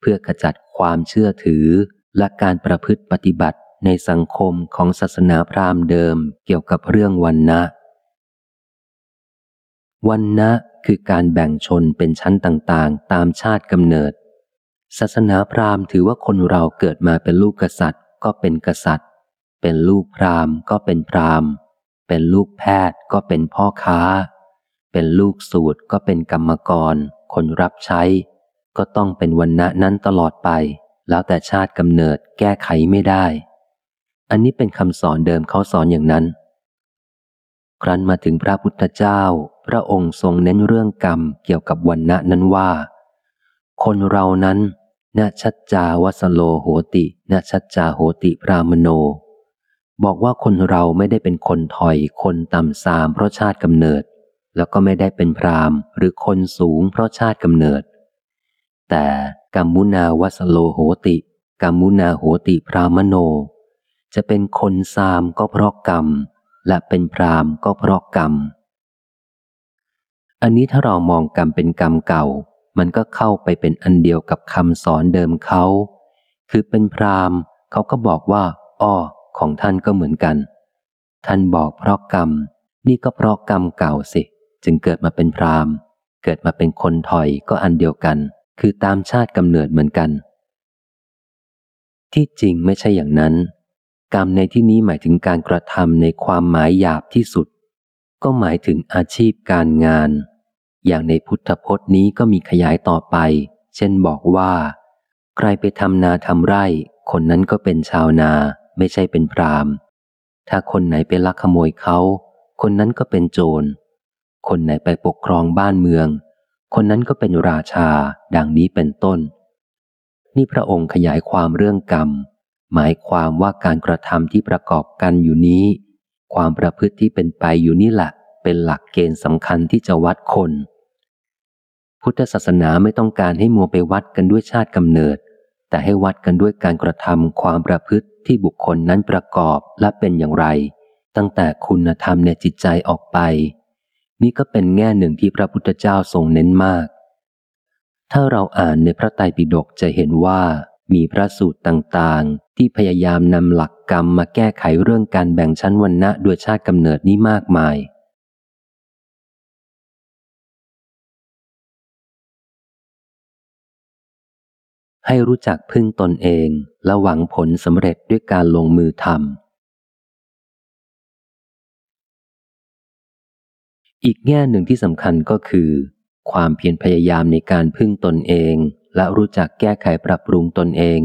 เพื่อขจัดความเชื่อถือและการประพฤติปฏิบัติในสังคมของศาสนาพราหมณ์เดิมเกี่ยวกับเรื่องวันนะ วันนะคือการแบ่งชนเป็นชั้นต่างๆ ตามชาติกำเนิด ศาสนาพราหมณ์ถือว่าคนเราเกิดมาเป็นลูกกษัตริย์ ก็เป็นกษัตริย์ เป็นลูกพราหมณ์ ก็เป็นพราหมณ์ เป็นลูกแพทย์ก็เป็นพ่อค้า เป็นลูกสูตรก็เป็นกรรมกร คนรับใช้ ก็ต้องเป็นวันณะนั้นตลอดไป แล้วแต่ชาติกำเนิดแก้ไขไม่ได้ อันนี้เป็นคำสอนเดิมเขาสอนอย่างนั้น ครั้นมาถึงพระพุทธเจ้า พระองค์ทรงเน้นเรื่องกรรมเกี่ยวกับวันณะนั้นว่า คนเรานั้นนชัจจาวสโลโหตินชัจจาโหติพรามโน บอกว่าคนเราไม่ได้เป็นคนถอยคนต่ำสามเพราะชาติกำเนิด แล้วก็ไม่ได้เป็นพรามหรือคนสูงเพราะชาติกำเนิด แต่กัมมุนาวสโลโหติกัมมุนาโหติพรามโน จะเป็นคนสามก็เพราะกรรม และเป็นพรามก็เพราะกรรม อันนี้ถ้าเรามองกรรมเป็นกรรมเก่า มันก็เข้าไปเป็นอันเดียวกับคำสอนเดิมเขา คือเป็นพรามเขาก็บอกว่า อ้อ ของท่านก็เหมือนกัน ท่านบอกเพราะกรรม นี่ก็เพราะกรรมเก่าสิ จึงเกิดมาเป็นพรามเกิดมาเป็นคนถอยก็อันเดียวกัน คือตามชาติกำเนิดเหมือนกัน ที่จริงไม่ใช่อย่างนั้น กรรมในที่นี้หมายถึงการกระทำในความหมายหยาบที่สุด ก็หมายถึงอาชีพการงาน อย่างในพุทธพจน์นี้ก็มีขยายต่อไป เช่นบอกว่า ใครไปทำนาทำไร่ คนนั้นก็เป็นชาวนาไม่ใช่เป็นพรามถ้าคนไหนไปลักขโมยเขา คนนั้นก็เป็นโจร คนไหนไปปกครองบ้านเมือง คนนั้นก็เป็นราชา ดังนี้เป็นต้น นี่พระองค์ขยายความเรื่องกรรม หมายความว่าการกระทำที่ประกอบกันอยู่นี้ ความประพฤติที่เป็นไปอยู่นี่แหละ เป็นหลักเกณฑ์สำคัญที่จะวัดคน พุทธศาสนาไม่ต้องการให้มัวไปวัดกันด้วยชาติกำเนิด แต่ให้วัดกันด้วยการกระทำความประพฤติที่บุคคลนั้นประกอบและเป็นอย่างไร ตั้งแต่คุณธรรมในจิตใจออกไป นี่ก็เป็นแง่หนึ่งที่พระพุทธเจ้าทรงเน้นมาก ถ้าเราอ่านในพระไตรปิฎกจะเห็นว่ามีพระสูตรต่างๆ ที่พยายามนำหลักกรรมมาแก้ไขเรื่องการแบ่งชั้นวรรณะโดยชาติกำเนิดนี้มากมาย ให้รู้จักพึ่งตนเองและหวังผลสำเร็จด้วยการลงมือทำ อีกแง่หนึ่งที่สำคัญก็คือ ความเพียรพยายามในการพึ่งตนเอง และรู้จักแก้ไขปรับปรุงตนเอง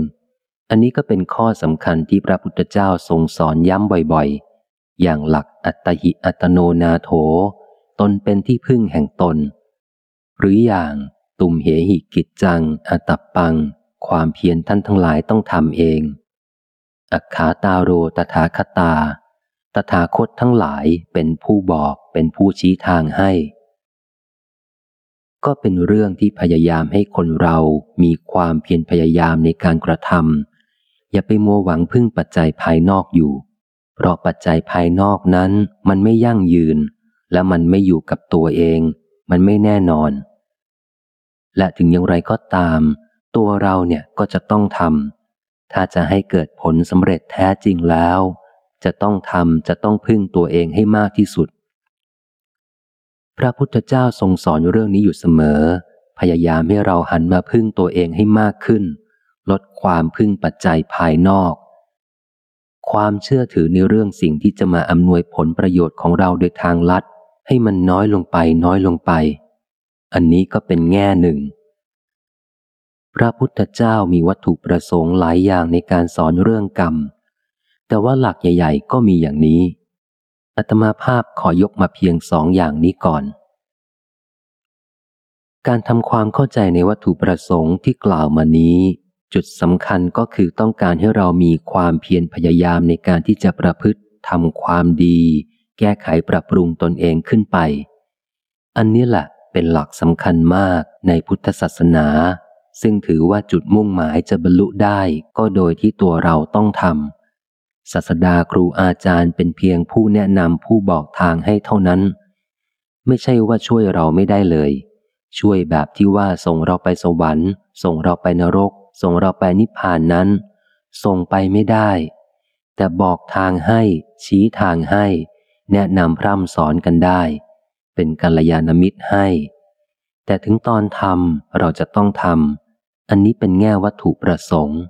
อันนี้ก็เป็นข้อสำคัญที่พระพุทธเจ้าทรงสอนย้ำบ่อยๆ อย่างหลักอัตหิอัตโนนาโถ ตนเป็นที่พึ่งแห่งตน หรืออย่างตุมเหหิกิจจังอัตปัง ความเพียรท่านทั้งหลายต้องทำเอง อักขาตาโรตถาคตา ตถาคตทั้งหลายเป็นผู้บอกเป็นผู้ชี้ทางให้ ก็เป็นเรื่องที่พยายามให้คนเรามีความเพียรพยายามในการกระทำอย่าไปมัวหวังพึ่งปัจจัยภายนอกอยู่ เพราะปัจจัยภายนอกนั้นมันไม่ยั่งยืน และมันไม่อยู่กับตัวเอง มันไม่แน่นอน และถึงอย่างไรก็ตาม ตัวเราเนี่ยก็จะต้องทำถ้าจะให้เกิดผลสำเร็จแท้จริงแล้ว จะต้องทำจะต้องพึ่งตัวเองให้มากที่สุด พระพุทธเจ้าทรงสอนเรื่องนี้อยู่เสมอ พยายามให้เราหันมาพึ่งตัวเองให้มากขึ้น ลดความพึ่งปัจจัยภายนอก ความเชื่อถือในเรื่องสิ่งที่จะมาอำนวยผลประโยชน์ของเราโดยทางลัด ให้มันน้อยลงไปน้อยลงไป อันนี้ก็เป็นแง่หนึ่ง พระพุทธเจ้ามีวัตถุประสงค์หลายอย่างในการสอนเรื่องกรรม แต่ว่าหลักใหญ่ๆ ก็มีอย่างนี้ อัตมาภาพขอยกมาเพียงสองอย่างนี้ก่อน การทำความเข้าใจในวัตถุประสงค์ที่กล่าวมานี้ จุดสำคัญก็คือต้องการให้เรามีความเพียรพยายามในการที่จะประพฤติทำความดี แก้ไขปรับปรุงตนเองขึ้นไป อันนี้แหละเป็นหลักสำคัญมากในพุทธศาสนา ซึ่งถือว่าจุดมุ่งหมายจะบรรลุได้ก็โดยที่ตัวเราต้องทำศาสดาครูอาจารย์เป็นเพียงผู้แนะนำผู้บอกทางให้เท่านั้น ไม่ใช่ว่าช่วยเราไม่ได้เลย ช่วยแบบที่ว่าส่งเราไปสวรรค์ ส่งเราไปนรก ส่งเราไปนิพพานนั้น ส่งไปไม่ได้ แต่บอกทางให้ ชี้ทางให้ แนะนำพร่ำสอนกันได้ เป็นกัลยาณมิตรให้ แต่ถึงตอนทำเราจะต้องทำ อันนี้เป็นแง่วัตถุประสงค์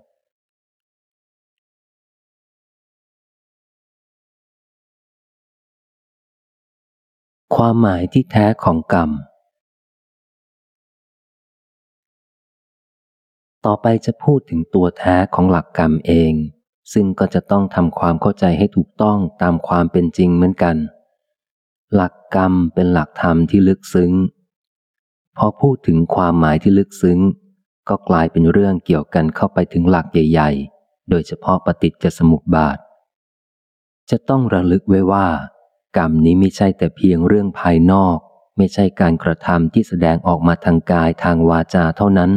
ความหมายที่แท้ของกรรม ต่อไปจะพูดถึงตัวแท้ของหลักกรรมเอง ซึ่งก็จะต้องทำความเข้าใจให้ถูกต้องตามความเป็นจริงเหมือนกัน หลักกรรมเป็นหลักธรรมที่ลึกซึ้ง พอพูดถึงความหมายที่ลึกซึ้ง ก็กลายเป็นเรื่องเกี่ยวกันเข้าไปถึงหลักใหญ่ ๆ โดยเฉพาะปฏิจจสมุปบาท จะต้องระลึกไว้ว่า กรรมนี้ไม่ใช่แต่เพียงเรื่องภายนอก ไม่ใช่การกระทำที่แสดงออกมาทางกายทางวาจาเท่านั้น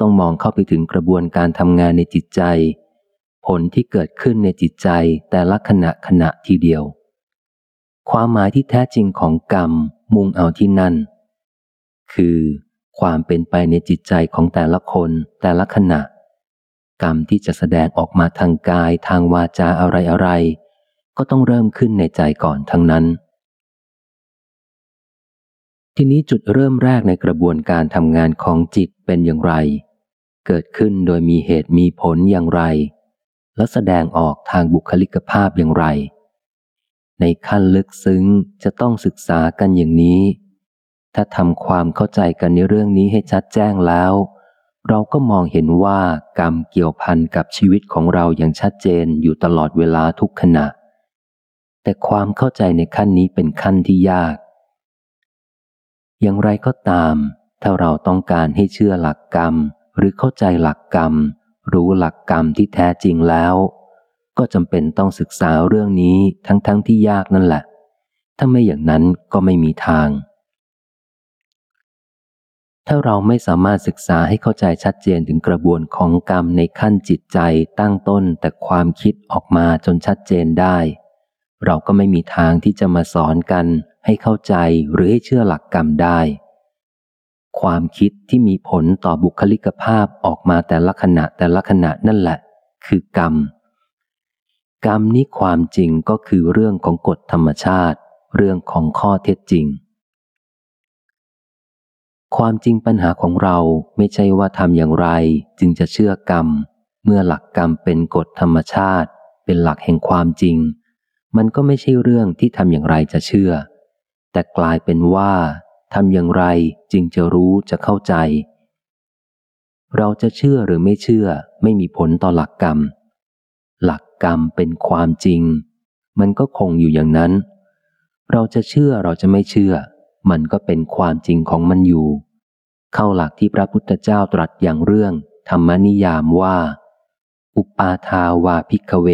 ต้องมองเข้าไปถึงกระบวนการทำงานในจิตใจ ผลที่เกิดขึ้นในจิตใจแต่ละขณะขณะทีเดียว ความหมายที่แท้จริงของกรรมมุ่งเอาที่นั่น คือ ความเป็นไปในจิตใจของแต่ละคนแต่ละขณะ กรรมที่จะแสดงออกมาทางกายทางวาจาอะไรอะไร ก็ต้องเริ่มขึ้นในใจก่อนทั้งนั้น ทีนี้จุดเริ่มแรกในกระบวนการทำงานของจิตเป็นอย่างไร เกิดขึ้นโดยมีเหตุมีผลอย่างไร และแสดงออกทางบุคลิกภาพอย่างไร ในขั้นลึกซึ้งจะต้องศึกษากันอย่างนี้ ถ้าทำความเข้าใจกันในเรื่องนี้ให้ชัดแจ้งแล้ว เราก็มองเห็นว่ากรรมเกี่ยวพันกับชีวิตของเราอย่างชัดเจนอยู่ตลอดเวลาทุกขณะ แต่ความเข้าใจในขั้นนี้เป็นขั้นที่ยาก อย่างไรก็ตาม ถ้าเราต้องการให้เชื่อหลักกรรม หรือเข้าใจหลักกรรม รู้หลักกรรมที่แท้จริงแล้ว ก็จำเป็นต้องศึกษาเรื่องนี้ทั้งๆทที่ยากนั่นแหละ ถ้าไม่อย่างนั้นก็ไม่มีทาง ถ้าเราไม่สามารถศึกษาให้เข้าใจชัดเจนถึงกระบวนของกรรมในขั้นจิตใจตั้งต้นแต่ความคิดออกมาจนชัดเจนได้ เราก็ไม่มีทางที่จะมาสอนกันให้เข้าใจหรือให้เชื่อหลักกรรมได้ ความคิดที่มีผลต่อบุคลิกภาพออกมาแต่ละขณะแต่ละขณะนั่นแหละ คือกรรม กรรมนี้ความจริงก็คือเรื่องของกฎธรรมชาติ เรื่องของข้อเท็จจริง ความจริงปัญหาของเราไม่ใช่ว่าทำอย่างไร จึงจะเชื่อกรรม เมื่อหลักกรรมเป็นกฎธรรมชาติ เป็นหลักแห่งความจริง มันก็ไม่ใช่เรื่องที่ทำอย่างไรจะเชื่อ แต่กลายเป็นว่าทำอย่างไรจึงจะรู้จะเข้าใจ เราจะเชื่อหรือไม่เชื่อ ไม่มีผลต่อหลักกรรม หลักกรรมเป็นความจริง มันก็คงอยู่อย่างนั้น เราจะเชื่อเราจะไม่เชื่อ มันก็เป็นความจริงของมันอยู่ เข้าหลักที่พระพุทธเจ้าตรัสอย่างเรื่อง ธรรมนิยามว่า อุปาทาวาพิกเว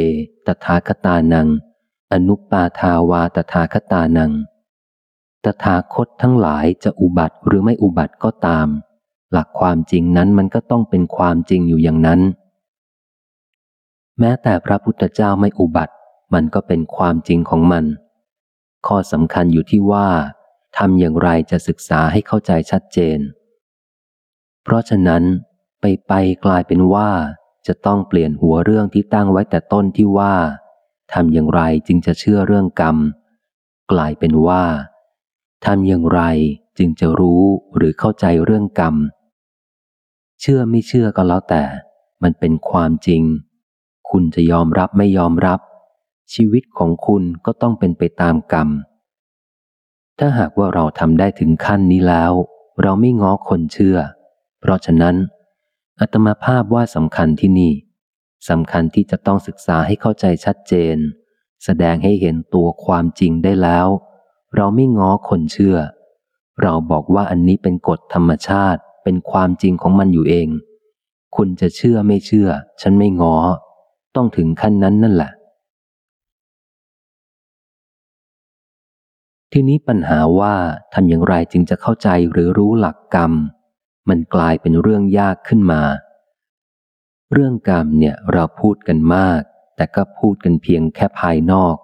ตถาคตานัง อนุปาทาวาตถาคตานัง ตถาคตทั้งหลายจะอุบัติหรือไม่อุบัติก็ตาม หลักความจริงนั้นมันก็ต้องเป็นความจริงอยู่อย่างนั้น แม้แต่พระพุทธเจ้าไม่อุบัติ มันก็เป็นความจริงของมัน ข้อสำคัญอยู่ที่ว่า ทำอย่างไรจะศึกษาให้เข้าใจชัดเจน เพราะฉะนั้น ไปไปกลายเป็นว่าจะต้องเปลี่ยนหัวเรื่องที่ตั้งไว้แต่ต้นที่ว่าทำอย่างไรจึงจะเชื่อเรื่องกรรม กลายเป็นว่าทำอย่างไรจึงจะรู้หรือเข้าใจเรื่องกรรม เชื่อไม่เชื่อก็แล้วแต่ มันเป็นความจริง คุณจะยอมรับไม่ยอมรับ ชีวิตของคุณก็ต้องเป็นไปตามกรรม ถ้าหากว่าเราทำได้ถึงขั้นนี้แล้ว เราไม่ง้อคนเชื่อ เพราะฉะนั้นอัตมาภาพว่าสำคัญที่นี่สำคัญที่จะต้องศึกษาให้เข้าใจชัดเจน แสดงให้เห็นตัวความจริงได้แล้ว เราไม่ง้อคนเชื่อ เราบอกว่าอันนี้เป็นกฎธรรมชาติ เป็นความจริงของมันอยู่เอง คุณจะเชื่อไม่เชื่อ ฉันไม่ง้อ ต้องถึงขั้นนั้นนั่นแหละ ทีนี้ปัญหาว่าทำอย่างไรจึงจะเข้าใจหรือรู้หลักกรรม มันกลายเป็นเรื่องยากขึ้นมา เรื่องกรรมเนี่ยเราพูดกันมาก แต่ก็พูดกันเพียงแค่ภายนอก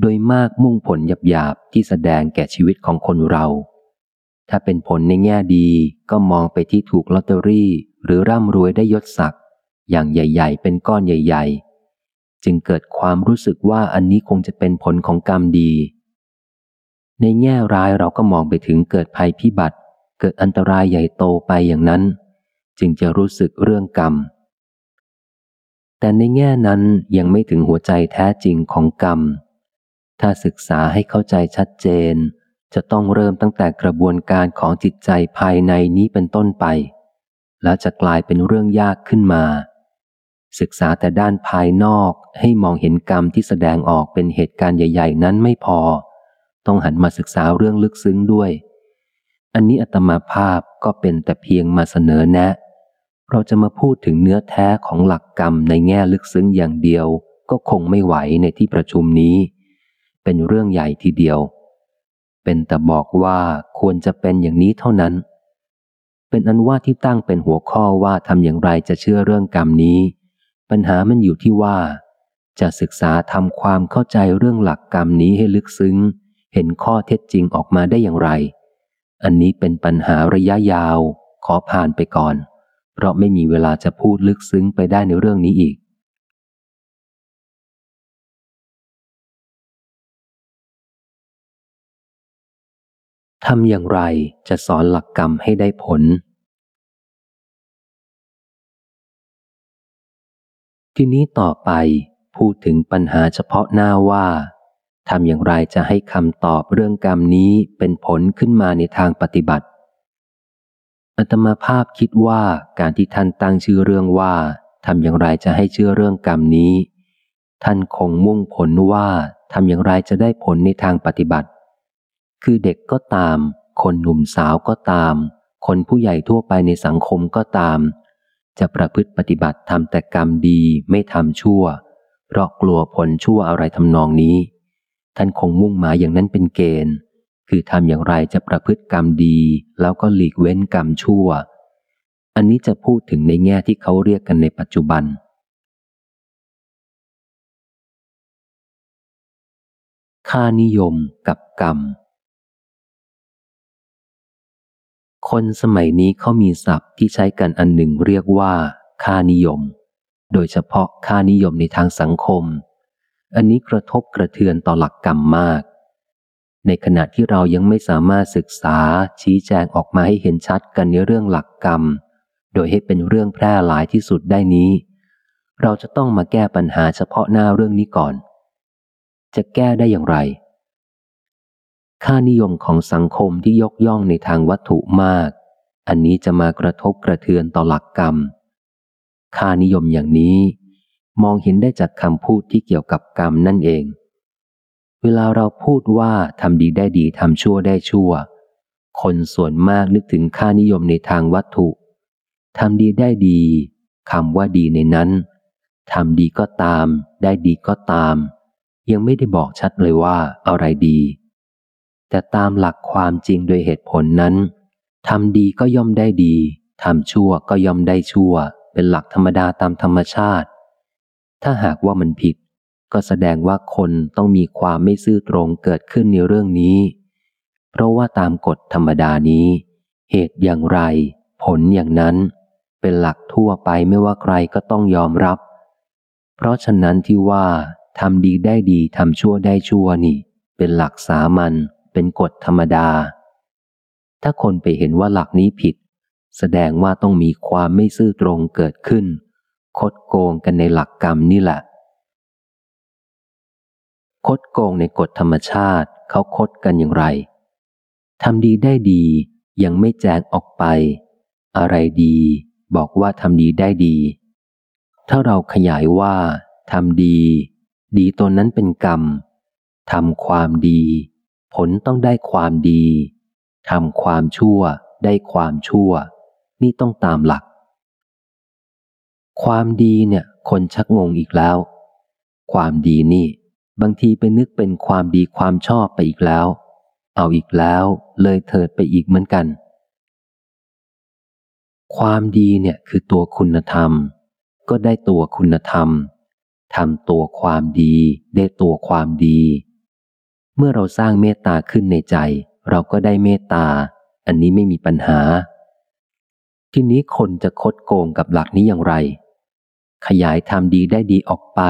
โดยมากมุ่งผลหยาบๆที่แสดงแก่ชีวิตของคนเรา ถ้าเป็นผลในแง่ดีก็มองไปที่ถูกลอตเตอรี่ หรือร่ำรวยได้ยศศักดิ์อย่างใหญ่ ๆ เป็นก้อนใหญ่ ๆ จึงเกิดความรู้สึกว่าอันนี้คงจะเป็นผลของกรรมดี ในแง่ร้ายเราก็มองไปถึงเกิดภัยพิบัติ เกิดอันตรายใหญ่โตไปอย่างนั้น จึงจะรู้สึกเรื่องกรรม แต่ในแง่นั้นยังไม่ถึงหัวใจแท้จริงของกรรม ถ้าศึกษาให้เข้าใจชัดเจน จะต้องเริ่มตั้งแต่กระบวนการของจิตใจภายในนี้เป็นต้นไป แล้วจะกลายเป็นเรื่องยากขึ้นมา ศึกษาแต่ด้านภายนอกให้มองเห็นกรรมที่แสดงออกเป็นเหตุการณ์ใหญ่ ๆ นั้นไม่พอ ต้องหันมาศึกษาเรื่องลึกซึ้งด้วย อันนี้อัตมาภาพก็เป็นแต่เพียงมาเสนอแนะ เราจะมาพูดถึงเนื้อแท้ของหลักกรรมในแง่ลึกซึ้งอย่างเดียว ก็คงไม่ไหวในที่ประชุมนี้ เป็นเรื่องใหญ่ทีเดียว เป็นแต่บอกว่าควรจะเป็นอย่างนี้เท่านั้น เป็นอันว่าที่ตั้งเป็นหัวข้อว่าทำอย่างไรจะเชื่อเรื่องกรรมนี้ ปัญหามันอยู่ที่ว่าจะศึกษาทำความเข้าใจเรื่องหลักกรรมนี้ให้ลึกซึ้ง เห็นข้อเท็จจริงออกมาได้อย่างไร อันนี้เป็นปัญหาระยะยาว ขอผ่านไปก่อน เพราะไม่มีเวลาจะพูดลึกซึ้งไปได้ในเรื่องนี้อีก ทำอย่างไรจะสอนหลักกรรมให้ได้ผลทีนี้ต่อไปพูดถึงปัญหาเฉพาะหน้าว่า ทำอย่างไรจะให้คำตอบเรื่องกรรมนี้เป็นผลขึ้นมาในทางปฏิบัติ อัตมาภาพคิดว่าการที่ท่านตั้งชื่อเรื่องว่าทำอย่างไรจะให้เชื่อเรื่องกรรมนี้ ท่านคงมุ่งผลว่าทำอย่างไรจะได้ผลในทางปฏิบัติ คือเด็กก็ตาม คนหนุ่มสาวก็ตาม คนผู้ใหญ่ทั่วไปในสังคมก็ตาม จะประพฤติปฏิบัติทำแต่กรรมดีไม่ทำชั่ว เพราะกลัวผลชั่วอะไรทำนองนี้ ท่านคงมุ่งหมายอย่างนั้นเป็นเกณฑ์ คือทำอย่างไรจะประพฤติกรรมดี แล้วก็หลีกเว้นกรรมชั่ว อันนี้จะพูดถึงในแง่ที่เขาเรียกกันในปัจจุบัน ค่านิยมกับกรรม คนสมัยนี้เขามีศัพท์ที่ใช้กันอันหนึ่งเรียกว่า ค่านิยม โดยเฉพาะค่านิยมในทางสังคม อันนี้กระทบกระเทือนต่อหลักกรรมมาก ในขณะที่เรายังไม่สามารถศึกษาชี้แจงออกมาให้เห็นชัดกันในเรื่องหลักกรรม โดยให้เป็นเรื่องแพร่หลายที่สุดได้นี้ เราจะต้องมาแก้ปัญหาเฉพาะหน้าเรื่องนี้ก่อน จะแก้ได้อย่างไร ค่านิยมของสังคมที่ยกย่องในทางวัตถุมาก อันนี้จะมากระทบกระเทือนต่อหลักกรรม ค่านิยมอย่างนี้ มองเห็นได้จากคำพูดที่เกี่ยวกับกรรมนั่นเอง เวลาเราพูดว่าทำดีได้ดีทำชั่วได้ชั่ว คนส่วนมากนึกถึงค่านิยมในทางวัตถุทำดีได้ดีคำว่าดีในนั้นทำดีก็ตาม ได้ดีก็ตาม ยังไม่ได้บอกชัดเลยว่าอะไรดี แต่ตามหลักความจริงโดยเหตุผลนั้นทำดีก็ย่อมได้ดีทำชั่วก็ย่อมได้ชั่ว เป็นหลักธรรมดาตามธรรมชาติ ถ้าหากว่ามันผิด ก็แสดงว่าคนต้องมีความไม่ซื่อตรงเกิดขึ้นในเรื่องนี้ เพราะว่าตามกฎธรรมดานี้ เหตุอย่างไร ผลอย่างนั้น เป็นหลักทั่วไปไม่ว่าใครก็ต้องยอมรับ เพราะฉะนั้นที่ว่าทำดีได้ดีทำชั่วได้ชั่วนี่ เป็นหลักสามัญเป็นกฎธรรมดา ถ้าคนไปเห็นว่าหลักนี้ผิด แสดงว่าต้องมีความไม่ซื่อตรงเกิดขึ้น คดโกงกันในหลักกรรมนี่แหละ คดโกงในกฎธรรมชาติเขาคดกันอย่างไรทำดีได้ดียังไม่แจงออกไป อะไรดี บอกว่าทำดีได้ดี ถ้าเราขยายว่าทำดี ดีตนนั้นเป็นกรรมทำความดี ผลต้องได้ความดีทำความชั่วได้ความชั่ว นี่ต้องตามหลัก ความดีเนี่ย คนชักงงอีกแล้ว ความดีนี่ บางทีไปนึกเป็นความดีความชอบไปอีกแล้ว เอาอีกแล้ว เลยเถิดไปอีกเหมือนกัน ความดีเนี่ยคือตัวคุณธรรม ก็ได้ตัวคุณธรรมทำตัวความดีได้ตัวความดี เมื่อเราสร้างเมตตาขึ้นในใจ เราก็ได้เมตตา อันนี้ไม่มีปัญหา ทีนี้คนจะคดโกงกับหลักนี้อย่างไร ขยายทำดีได้ดีออกไป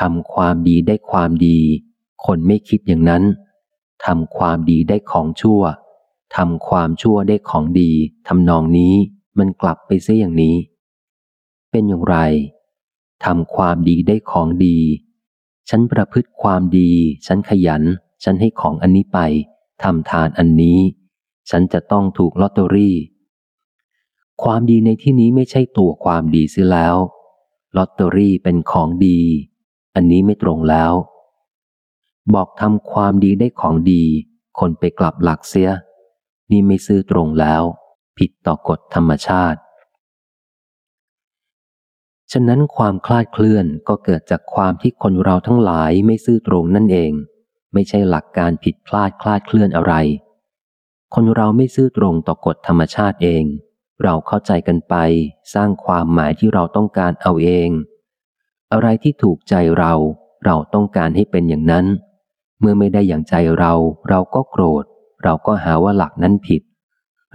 ทำความดีได้ความดี คนไม่คิดอย่างนั้นทำความดีได้ของชั่วทำความชั่วได้ของดีทำนองนี้มันกลับไปเสียอย่างนี้ เป็นอย่างไรทำความดีได้ของดี ฉันประพฤติความดี ฉันขยัน ฉันให้ของอันนี้ไปทำทานอันนี้ ฉันจะต้องถูกลอตเตอรี่ ความดีในที่นี้ไม่ใช่ตัวความดีเสียแล้ว ลอตเตอรี่เป็นของดี อันนี้ไม่ตรงแล้ว บอกทำความดีได้ของดี คนไปกลับหลักเสีย นี่ไม่ซื่อตรงแล้ว ผิดต่อกฎธรรมชาติ ฉะนั้นความคลาดเคลื่อนก็เกิดจากความที่คนเราทั้งหลายไม่ซื่อตรงนั่นเอง ไม่ใช่หลักการผิดพลาดคลาดเคลื่อนอะไร คนเราไม่ซื่อตรงต่อกฎธรรมชาติเอง เราเข้าใจกันไป สร้างความหมายที่เราต้องการเอาเอง อะไรที่ถูกใจเรา เราต้องการให้เป็นอย่างนั้น เมื่อไม่ได้อย่างใจเรา เราก็โกรธ เราก็หาว่าหลักนั้นผิด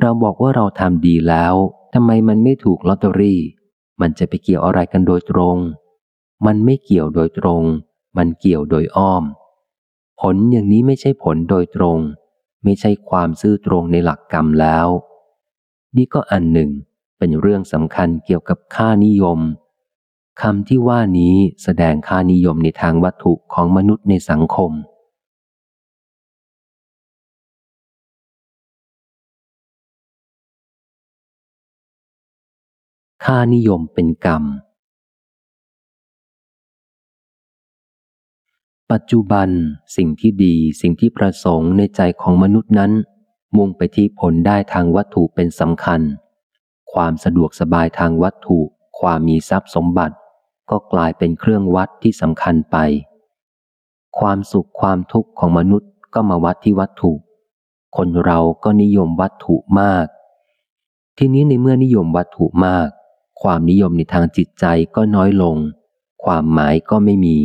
เราบอกว่าเราทำดีแล้วทำไมมันไม่ถูกลอตเตอรี่ มันจะไปเกี่ยวอะไรกันโดยตรง มันไม่เกี่ยวโดยตรง มันเกี่ยวโดยอ้อม ผลอย่างนี้ไม่ใช่ผลโดยตรง ไม่ใช่ความซื่อตรงในหลักกรรมแล้ว นี่ก็อันหนึ่งเป็นเรื่องสำคัญเกี่ยวกับค่านิยมคำที่ว่านี้แสดงค่านิยมในทางวัตถุของมนุษย์ในสังคม ค่านิยมเป็นกรรม ปัจจุบันสิ่งที่ดีสิ่งที่ประสงค์ในใจของมนุษย์นั้น มุ่งไปที่ผลได้ทางวัตถุเป็นสำคัญ ความสะดวกสบายทางวัตถุ ความมีทรัพย์สมบัติ ก็กลายเป็นเครื่องวัดที่สำคัญไป ความสุขความทุกข์ของมนุษย์ก็มาวัดที่วัตถุ คนเราก็นิยมวัตถุมาก ทีนี้ในเมื่อนิยมวัตถุมาก ความนิยมในทางจิตใจก็น้อยลง ความหมายก็ไม่มี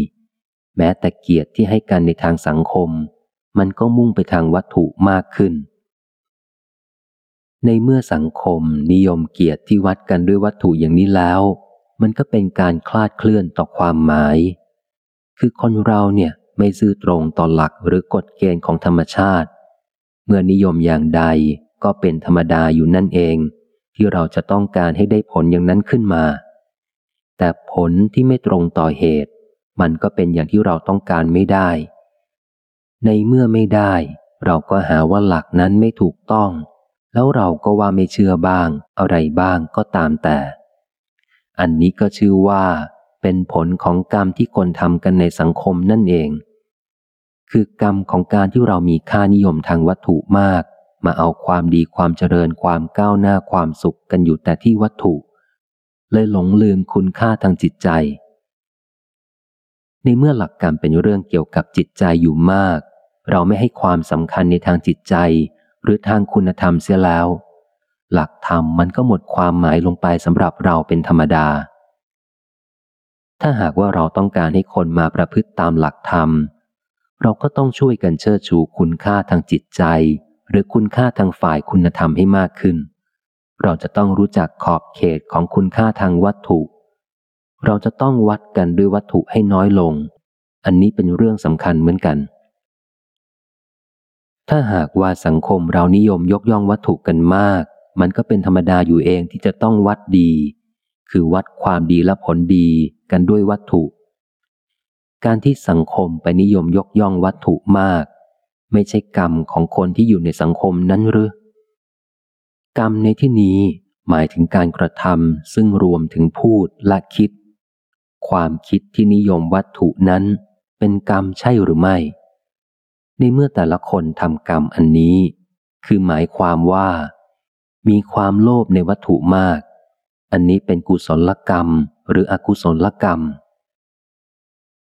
แม้แต่เกียรติที่ให้กันในทางสังคม มันก็มุ่งไปทางวัตถุมากขึ้น ในเมื่อสังคมนิยมเกียรติที่วัดกันด้วยวัตถุอย่างนี้แล้ว มันก็เป็นการคลาดเคลื่อนต่อความหมาย คือคนเราเนี่ยไม่ซื่อตรงต่อหลักหรือกฎเกณฑ์ของธรรมชาติ เมื่อนิยมอย่างใดก็เป็นธรรมดาอยู่นั่นเอง ที่เราจะต้องการให้ได้ผลอย่างนั้นขึ้นมา แต่ผลที่ไม่ตรงต่อเหตุ มันก็เป็นอย่างที่เราต้องการไม่ได้ ในเมื่อไม่ได้ เราก็หาว่าหลักนั้นไม่ถูกต้อง แล้วเราก็ว่าไม่เชื่อบ้าง อะไรบ้างก็ตามแต่ อันนี้ก็ชื่อว่า เป็นผลของกรรมที่คนทำกันในสังคมนั่นเอง คือกรรมของการที่เรามีค่านิยมทางวัตถุมาก มาเอาความดีความเจริญความก้าวหน้าความสุขกันอยู่แต่ที่วัตถุ เลยหลงลืมคุณค่าทางจิตใจ ในเมื่อหลักกรรมเป็นเรื่องเกี่ยวกับจิตใจอยู่มาก เราไม่ให้ความสำคัญในทางจิตใจ หรือทางคุณธรรมเสียแล้ว หลักธรรมมันก็หมดความหมายลงไปสำหรับเราเป็นธรรมดา ถ้าหากว่าเราต้องการให้คนมาประพฤติตามหลักธรรม เราก็ต้องช่วยกันเชิดชูคุณค่าทางจิตใจ หรือคุณค่าทางฝ่ายคุณธรรมให้มากขึ้น เราจะต้องรู้จักขอบเขตของคุณค่าทางวัตถุ เราจะต้องวัดกันด้วยวัตถุให้น้อยลง อันนี้เป็นเรื่องสำคัญเหมือนกัน ถ้าหากว่าสังคมเรานิยมยกย่องวัตถุกันมาก มันก็เป็นธรรมดาอยู่เองที่จะต้องวัดดี คือวัดความดีและผลดีกันด้วยวัตถุ การที่สังคมไปนิยมยกย่องวัตถุมาก ไม่ใช่กรรมของคนที่อยู่ในสังคมนั้นหรือกรรมในที่นี้หมายถึงการกระทำซึ่งรวมถึงพูดและคิด ความคิดที่นิยมวัตถุนั้น เป็นกรรมใช่หรือไม่ ในเมื่อแต่ละคนทำกรรมอันนี้ คือหมายความว่า มีความโลภในวัตถุมาก อันนี้เป็นกุศลกรรมหรืออกุศลกรรม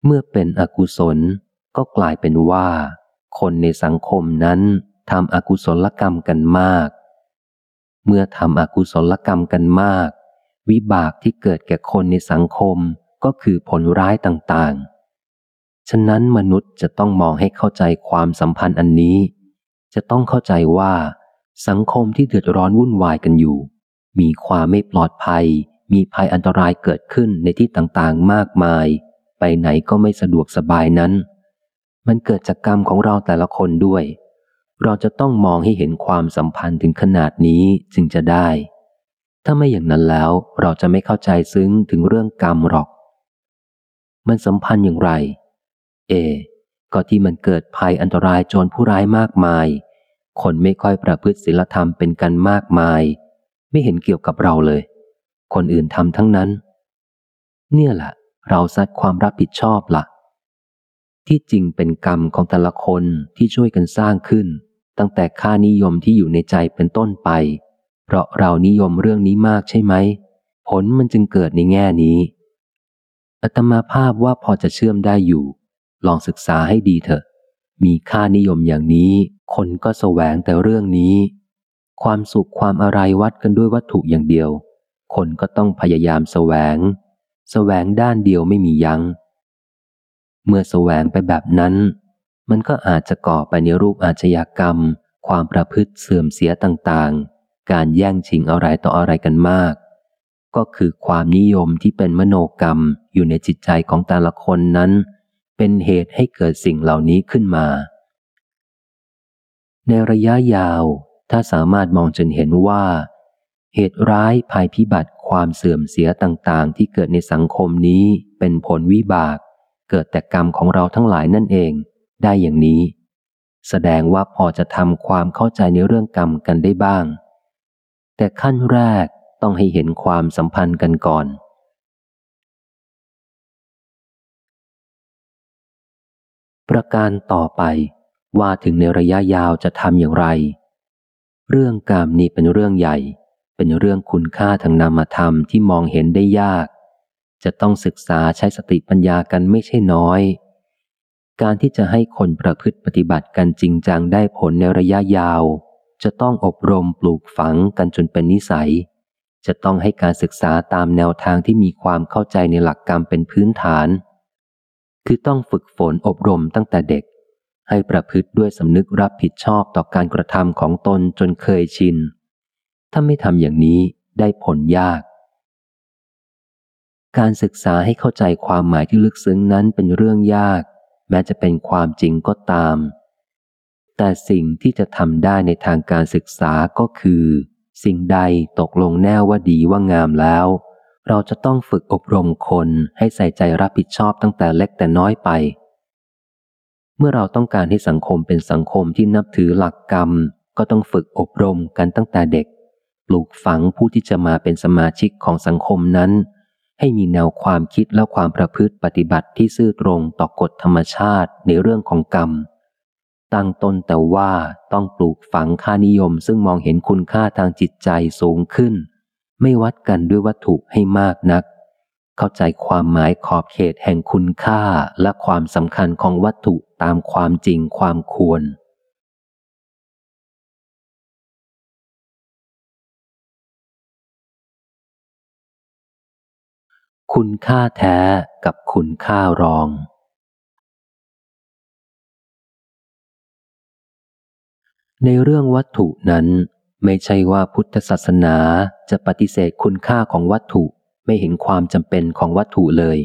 เมื่อเป็นอกุศลก็กลายเป็นว่า คนในสังคมนั้นทำอกุศลกรรมกันมาก เมื่อทำอกุศลกรรมกันมาก วิบากที่เกิดแก่คนในสังคมก็คือผลร้ายต่างๆ ฉะนั้นมนุษย์จะต้องมองให้เข้าใจความสัมพันธ์อันนี้ จะต้องเข้าใจว่า สังคมที่เดือดร้อนวุ่นวายกันอยู่ มีความไม่ปลอดภัย มีภัยอันตรายเกิดขึ้นในที่ต่างๆมากมาย ไปไหนก็ไม่สะดวกสบายนั้น มันเกิดจากกรรมของเราแต่ละคนด้วย เราจะต้องมองให้เห็นความสัมพันธ์ถึงขนาดนี้จึงจะได้ ถ้าไม่อย่างนั้นแล้วเราจะไม่เข้าใจซึ้งถึงเรื่องกรรมหรอก มันสัมพันธ์อย่างไร เอ ก็ที่มันเกิดภัยอันตรายโจรผู้ร้ายมากมาย คนไม่ค่อยประพฤติศีลธรรมเป็นกันมากมาย ไม่เห็นเกี่ยวกับเราเลย คนอื่นทำทั้งนั้น เนี่ยแหละเราซัดความรับผิดชอบละ่ะ ที่จริงเป็นกรรมของแต่ละคนที่ช่วยกันสร้างขึ้น ตั้งแต่ค่านิยมที่อยู่ในใจเป็นต้นไป เพราะเรานิยมเรื่องนี้มากใช่ไหม ผลมันจึงเกิดในแง่นี้อัตมาภาพว่าพอจะเชื่อมได้อยู่ ลองศึกษาให้ดีเถอะ มีค่านิยมอย่างนี้ คนก็แสวงแต่เรื่องนี้ ความสุขความอะไรวัดกันด้วยวัตถุอย่างเดียว คนก็ต้องพยายามแสวง แสวงด้านเดียวไม่มียัง้ง เมื่อแสวงไปแบบนั้น มันก็อาจจะก่อไปในรูปอาชญากรรม ความประพฤติเสื่อมเสียต่างๆ การแย่งชิงอะไรต่ออะไรกันมากก็คือความนิยมที่เป็นมโนกรรมอยู่ในจิตใจของแต่ละคนนั้น เป็นเหตุให้เกิดสิ่งเหล่านี้ขึ้นมา ในระยะยาว ถ้าสามารถมองจนเห็นว่า เหตุร้ายภัยพิบัติความเสื่อมเสียต่างๆ ที่เกิดในสังคมนี้เป็นผลวิบาก เกิดแต่กรรมของเราทั้งหลายนั่นเอง ได้อย่างนี้ แสดงว่าพอจะทำความเข้าใจในเรื่องกรรมกันได้บ้าง แต่ขั้นแรกต้องให้เห็นความสัมพันธ์กันก่อน ประการต่อไปว่าถึงในระยะยาวจะทำอย่างไร เรื่องกรรมนี้เป็นเรื่องใหญ่ เป็นเรื่องคุณค่าทางนามธรรมที่มองเห็นได้ยาก จะต้องศึกษาใช้สติปัญญากันไม่ใช่น้อย การที่จะให้คนประพฤติปฏิบัติกันจริงจังได้ผลในระยะยาว จะต้องอบรมปลูกฝังกันจนเป็นนิสัย จะต้องให้การศึกษาตามแนวทางที่มีความเข้าใจในหลักกรรมเป็นพื้นฐาน คือต้องฝึกฝนอบรมตั้งแต่เด็ก ให้ประพฤติด้วยสำนึกรับผิดชอบต่อการกระทำของตนจนเคยชิน ถ้าไม่ทำอย่างนี้ได้ผลยาก การศึกษาให้เข้าใจความหมายที่ลึกซึ้งนั้นเป็นเรื่องยาก แม้จะเป็นความจริงก็ตาม แต่สิ่งที่จะทำได้ในทางการศึกษาก็คือ สิ่งใดตกลงแน่ว่าดีว่างามแล้ว เราจะต้องฝึกอบรมคนให้ใส่ใจรับผิดชอบตั้งแต่เล็กแต่น้อยไป เมื่อเราต้องการให้สังคมเป็นสังคมที่นับถือหลักกรรม ก็ต้องฝึกอบรมกันตั้งแต่เด็ก ปลูกฝังผู้ที่จะมาเป็นสมาชิกของสังคมนั้น ให้มีแนวความคิดและความประพฤติปฏิบัติที่ซื่อตรงต่อกฎธรรมชาติในเรื่องของกรรม ตั้งตนแต่ว่าต้องปลูกฝังค่านิยมซึ่งมองเห็นคุณค่าทางจิตใจสูงขึ้น ไม่วัดกันด้วยวัตถุให้มากนัก เข้าใจความหมายขอบเขตแห่งคุณค่าและความสำคัญของวัตถุตามความจริงความควร คุณค่าแท้กับคุณค่ารองในเรื่องวัตถุนั้น ไม่ใช่ว่าพุทธศาสนาจะปฏิเสธคุณค่าของวัตถุไม่เห็นความจำเป็นของวัตถุเลย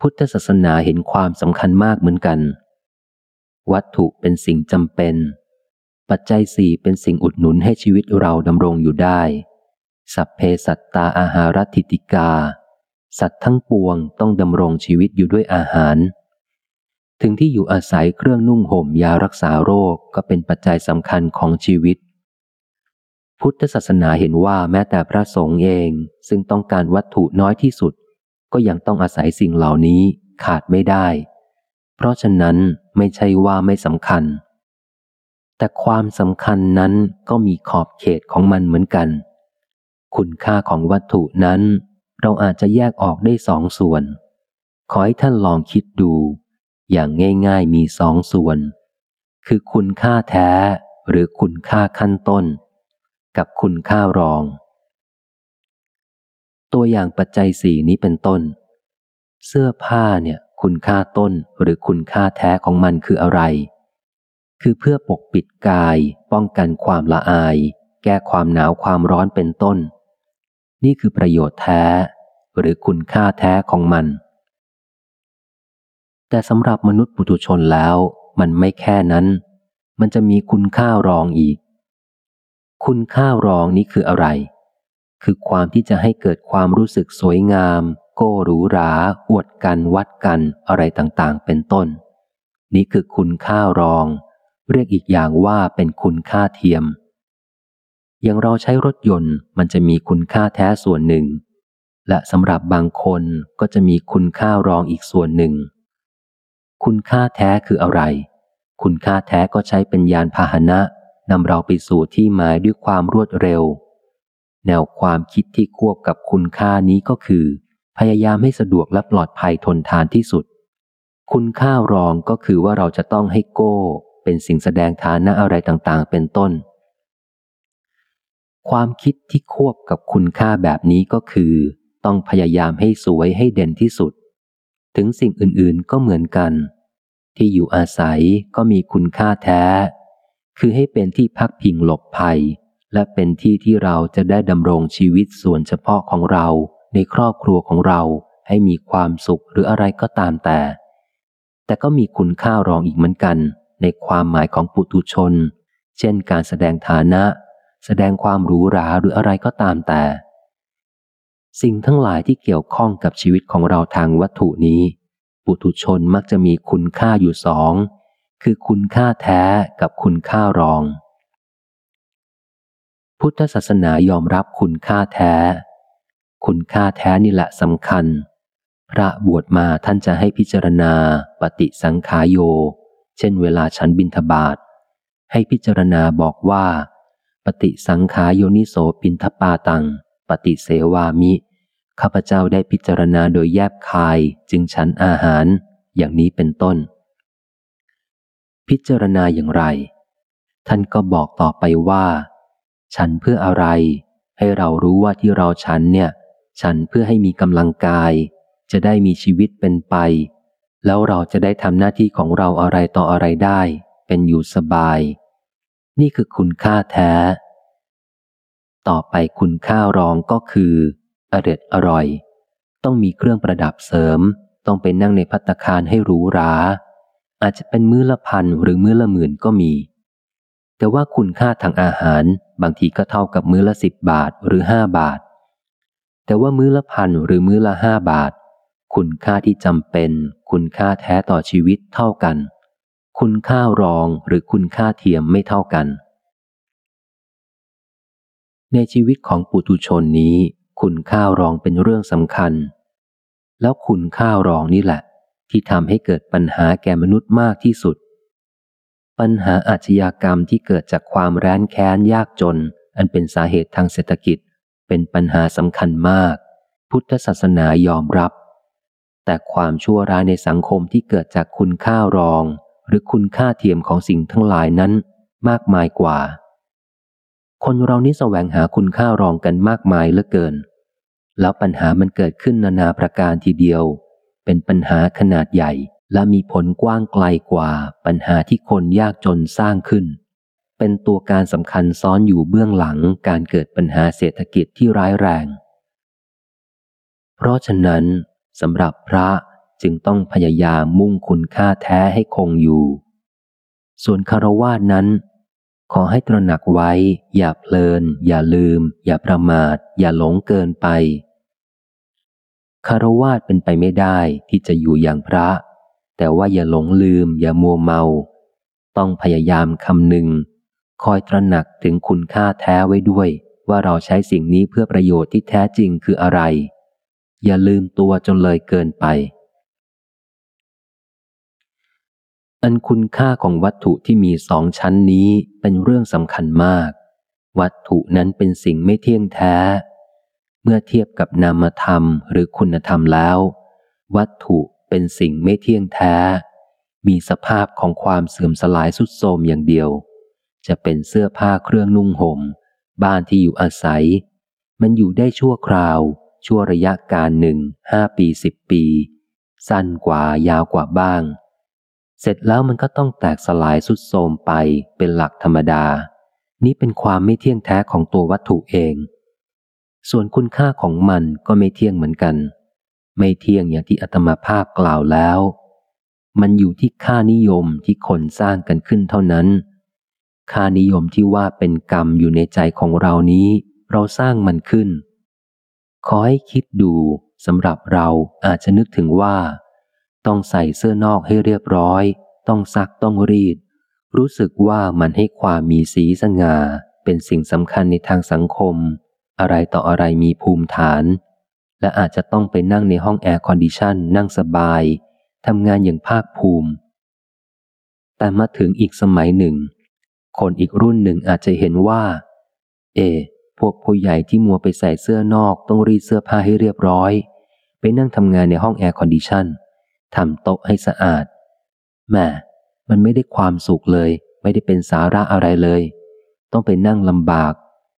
พุทธศาสนาเห็นความสำคัญมากเหมือนกัน วัตถุเป็นสิ่งจำเป็น ปัจจัยสี่เป็นสิ่งอุดหนุนให้ชีวิตเราดำรงอยู่ได้ สัพเพสัตตาอาหารติติกา สัตว์ทั้งปวงต้องดำรงชีวิตอยู่ด้วยอาหาร ถึงที่อยู่อาศัยเครื่องนุ่งห่มยารักษาโรคก็เป็นปัจจัยสำคัญของชีวิต พุทธศาสนาเห็นว่าแม้แต่พระสงฆ์เองซึ่งต้องการวัตถุน้อยที่สุด ก็ยังต้องอาศัยสิ่งเหล่านี้ขาดไม่ได้ เพราะฉะนั้นไม่ใช่ว่าไม่สำคัญ แต่ความสำคัญนั้นก็มีขอบเขตของมันเหมือนกัน คุณค่าของวัตถุนั้น เราอาจจะแยกออกได้สองส่วน ขอให้ท่านลองคิดดู อย่างง่ายๆมีสองส่วน คือคุณค่าแท้หรือคุณค่าขั้นต้น กับคุณค่ารอง ตัวอย่างปัจจัยสี่นี้เป็นต้น เสื้อผ้าเนี่ยคุณค่าต้นหรือคุณค่าแท้ของมันคืออะไร คือเพื่อปกปิดกาย ป้องกันความละอาย แก้ความหนาวความร้อนเป็นต้น นี่คือประโยชน์แท้ หรือคุณค่าแท้ของมัน แต่สำหรับมนุษย์ปุถุชนแล้ว มันไม่แค่นั้น มันจะมีคุณค่ารองอีก คุณค่ารองนี้คืออะไร คือความที่จะให้เกิดความรู้สึกสวยงาม โก้หรูหรา อวดกันวัดกันอะไรต่างๆ เป็นต้น นี่คือคุณค่ารอง เรียกอีกอย่างว่าเป็นคุณค่าเทียม อย่างเราใช้รถยนต์มันจะมีคุณค่าแท้ส่วนหนึ่ง และสำหรับบางคนก็จะมีคุณค่ารองอีกส่วนหนึ่ง คุณค่าแท้คืออะไร คุณค่าแท้ก็ใช้เป็นยานพาหนะ นำเราไปสู่ที่หมายด้วยความรวดเร็ว แนวความคิดที่ควบกับคุณค่านี้ก็คือ พยายามให้สะดวกและปลอดภัยทนทานที่สุด คุณค่ารองก็คือว่าเราจะต้องให้โก้ เป็นสิ่งแสดงฐานะอะไรต่างๆ เป็นต้น ความคิดที่ควบกับคุณค่าแบบนี้ก็คือ ต้องพยายามให้สวยให้เด่นที่สุด ถึงสิ่งอื่นๆก็เหมือนกัน ที่อยู่อาศัยก็มีคุณค่าแท้ คือให้เป็นที่พักพิงหลบภัย และเป็นที่ที่เราจะได้ดำรงชีวิตส่วนเฉพาะของเราในครอบครัวของเราให้มีความสุขหรืออะไรก็ตามแต่ แต่ก็มีคุณค่ารองอีกเหมือนกัน ในความหมายของปุถุชน เช่นการแสดงฐานะ แสดงความหรูหราหรืออะไรก็ตามแต่ สิ่งทั้งหลายที่เกี่ยวข้องกับชีวิตของเราทางวัตถุนี้ ปุถุชนมักจะมีคุณค่าอยู่สอง คือคุณค่าแท้กับคุณค่ารอง พุทธศาสนายอมรับคุณค่าแท้ คุณค่าแท้นี่แหละสำคัญ พระบวชมาท่านจะให้พิจารณาปฏิสังขายโย เช่นเวลาฉันบินทบาท ให้พิจารณาบอกว่า ปฏิสังขายโยนิโสปินทปาตัง ปฏิเสวามิ ข้าพเจ้าได้พิจารณาโดยแยบคายจึงฉันอาหาร อย่างนี้เป็นต้น พิจารณาอย่างไร ท่านก็บอกต่อไปว่า ฉันเพื่ออะไร ให้เรารู้ว่าที่เราฉันเนี่ย ฉันเพื่อให้มีกำลังกาย จะได้มีชีวิตเป็นไป แล้วเราจะได้ทำหน้าที่ของเราอะไรต่ออะไรได้ เป็นอยู่สบาย นี่คือคุณค่าแท้ ต่อไปคุณค่ารองก็คืออร็ดอร่อย ต้องมีเครื่องประดับเสริม ต้องไปนั่งในพัตคารให้หรูหรา อาจจะเป็นมื้อละพันหรือมื้อละหมื่นก็มี แต่ว่าคุณค่าทางอาหารบางทีก็เท่ากับมื้อละสิบบาทหรือห้าบาท แต่ว่ามื้อละพันหรือมื้อละห้าบาท คุณค่าที่จำเป็น คุณค่าแท้ต่อชีวิตเท่ากัน คุณค่ารองหรือคุณค่าเทียมไม่เท่ากัน ในชีวิตของปุถุชนนี้ คุณข้ารองเป็นเรื่องสำคัญ แล้วคุณข้ารองนี่แหละ ที่ทำให้เกิดปัญหาแก่มนุษย์มากที่สุด ปัญหาอาชญากรรมที่เกิดจากความแร้นแค้นยากจน อันเป็นสาเหตุทางเศรษฐกิจ เป็นปัญหาสำคัญมาก พุทธศาสนายอมรับ แต่ความชั่วร้ายในสังคมที่เกิดจากคุณข้ารอง หรือคุณค่าเทียมของสิ่งทั้งหลายนั้นมากมายกว่า คนเรานี้แสวงหาคุณค่ารองกันมากมายเหลือเกิน แล้วปัญหามันเกิดขึ้นนานาประการทีเดียว เป็นปัญหาขนาดใหญ่ และมีผลกว้างไกลกว่าปัญหาที่คนยากจนสร้างขึ้น เป็นตัวการสำคัญซ้อนอยู่เบื้องหลังการเกิดปัญหาเศรษฐกิจที่ร้ายแรง เพราะฉะนั้นสำหรับพระจึงต้องพยายามมุ่งคุณค่าแท้ให้คงอยู่ ส่วนคารวะนั้น ขอให้ตระหนักไว้ อย่าเพลิน อย่าลืม อย่าประมาท อย่าหลงเกินไป คารวาสเป็นไปไม่ได้ที่จะอยู่อย่างพระ แต่ว่าอย่าหลงลืม อย่ามัวเมา ต้องพยายามคำหนึ่งคอยตระหนักถึงคุณค่าแท้ไว้ด้วย ว่าเราใช้สิ่งนี้เพื่อประโยชน์ที่แท้จริงคืออะไร อย่าลืมตัวจนเลยเกินไป อันคุณค่าของวัตถุที่มีสองชั้นนี้เป็นเรื่องสำคัญมาก วัตถุนั้นเป็นสิ่งไม่เที่ยงแท้ เมื่อเทียบกับนามธรรมหรือคุณธรรมแล้ว วัตถุเป็นสิ่งไม่เที่ยงแท้ มีสภาพของความเสื่อมสลายสุดโทมอย่างเดียว จะเป็นเสื้อผ้าเครื่องนุ่งหม่ม บ้านที่อยู่อาศัย มันอยู่ได้ชั่วคราว ชั่วระยะการหนึ่งห้าปีสิบปี สั้นกว่ายาวกว่าบ้าง เสร็จแล้วมันก็ต้องแตกสลายสุดโทมไปเป็นหลักธรรมดา นี้เป็นความไม่เที่ยงแท้ของตัววัตถุเอง ส่วนคุณค่าของมันก็ไม่เที่ยงเหมือนกัน ไม่เที่ยงอย่างที่อัตมาภาพกล่าวแล้ว มันอยู่ที่ค่านิยมที่คนสร้างกันขึ้นเท่านั้น ค่านิยมที่ว่าเป็นกรรมอยู่ในใจของเรานี้ เราสร้างมันขึ้น ขอให้คิดดูสำหรับเราอาจจะนึกถึงว่า ต้องใส่เสื้อนอกให้เรียบร้อย ต้องซักต้องรีด รู้สึกว่ามันให้ความมีศรีสง่าเป็นสิ่งสำคัญในทางสังคม อะไรต่ออะไรมีภูมิฐาน และอาจจะต้องไปนั่งในห้อง air condition นั่งสบายทำงานอย่างภาคภูมิ แต่มาถึงอีกสมัยหนึ่ง คนอีกรุ่นหนึ่งอาจจะเห็นว่า เอ พวกผู้ใหญ่ที่มัวไปใส่เสื้อนอกต้องรีดเสื้อผ้าให้เรียบร้อย ไปนั่งทำงานในห้อง air condition ทำโต๊ะให้สะอาดแหมมันไม่ได้ความสุขเลย ไม่ได้เป็นสาระอะไรเลย ต้องไปนั่งลำบาก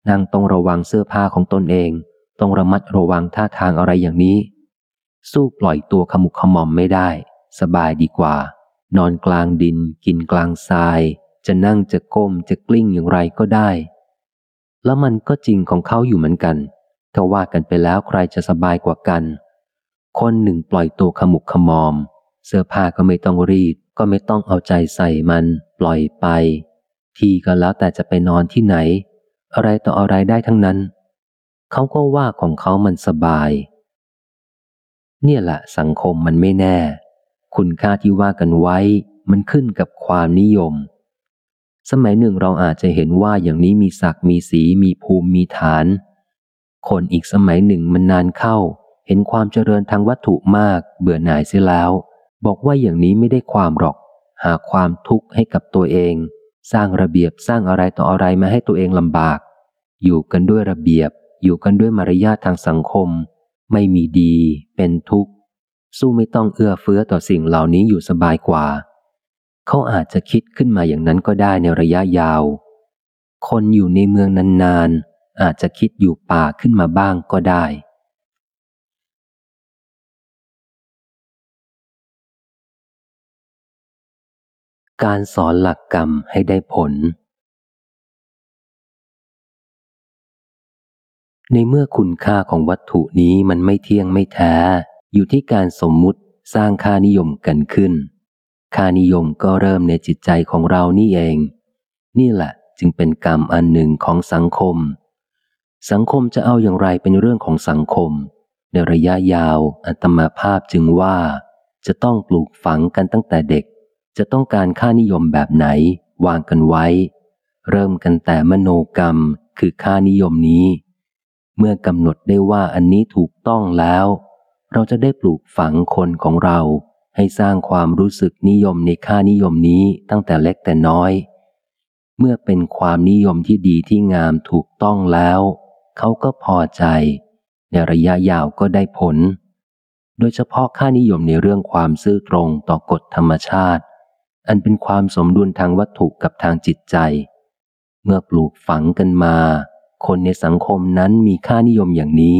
นั่งต้องระวังเสื้อผ้าของตนเอง ต้องระมัดระวังท่าทางอะไรอย่างนี้ สู้ปล่อยตัวขมุกขมอมไม่ได้ สบายดีกว่า นอนกลางดิน กินกลางทราย จะนั่งจะก้มจะกลิ้งอย่างไรก็ได้ แล้วมันก็จริงของเขาอยู่เหมือนกันถ้าว่ากันไปแล้วใครจะสบายกว่ากัน คนหนึ่งปล่อยตัวขมุกขมอม เสื้อผ้าก็ไม่ต้องรีด ก็ไม่ต้องเอาใจใส่มัน ปล่อยไป ที่ก็แล้วแต่จะไปนอนที่ไหน อะไรต่ออะไรได้ทั้งนั้น เขาก็ว่าของเขามันสบาย เนี่ยแหละสังคมมันไม่แน่ คุณค่าที่ว่ากันไว้ มันขึ้นกับความนิยม สมัยหนึ่งเราอาจจะเห็นว่าอย่างนี้มีศักดิ์มีสีมีภูมิมีฐาน คนอีกสมัยหนึ่งมันนานเข้า เห็นความเจริญทางวัตถุมาก เบื่อหน่ายเสียแล้ว บอกว่าอย่างนี้ไม่ได้ความหรอก หาความทุกข์ให้กับตัวเอง สร้างระเบียบสร้างอะไรต่ออะไรมาให้ตัวเองลำบาก อยู่กันด้วยระเบียบ อยู่กันด้วยมารยาททางสังคม ไม่มีดี เป็นทุกข์ สู้ไม่ต้องเอื้อเฟื้อต่อสิ่งเหล่านี้อยู่สบายกว่า เขาอาจจะคิดขึ้นมาอย่างนั้นก็ได้ในระยะยาว คนอยู่ในเมืองนานๆอาจจะคิดอยู่ป่าขึ้นมาบ้างก็ได้ การสอนหลักกรรมให้ได้ผล ในเมื่อคุณค่าของวัตถุนี้มันไม่เที่ยงไม่แท้ อยู่ที่การสมมุติสร้างค่านิยมกันขึ้น ค่านิยมก็เริ่มในจิตใจของเรานี่เอง นี่แหละจึงเป็นกรรมอันหนึ่งของสังคม สังคมจะเอาอย่างไรเป็นเรื่องของสังคม ในระยะยาวอัตมาภาพจึงว่าจะต้องปลูกฝังกันตั้งแต่เด็ก จะต้องการค่านิยมแบบไหน วางกันไว้ เริ่มกันแต่มโนกรรมคือค่านิยมนี้ เมื่อกำหนดได้ว่าอันนี้ถูกต้องแล้ว เราจะได้ปลูกฝังคนของเรา ให้สร้างความรู้สึกนิยมในค่านิยมนี้ตั้งแต่เล็กแต่น้อย เมื่อเป็นความนิยมที่ดีที่งามถูกต้องแล้ว เขาก็พอใจ ในระยะยาวก็ได้ผล โดยเฉพาะค่านิยมในเรื่องความซื่อตรงต่อกฎธรรมชาติ อันเป็นความสมดุลทางวัตถุกับทางจิตใจ เมื่อปลูกฝังกันมา คนในสังคมนั้นมีค่านิยมอย่างนี้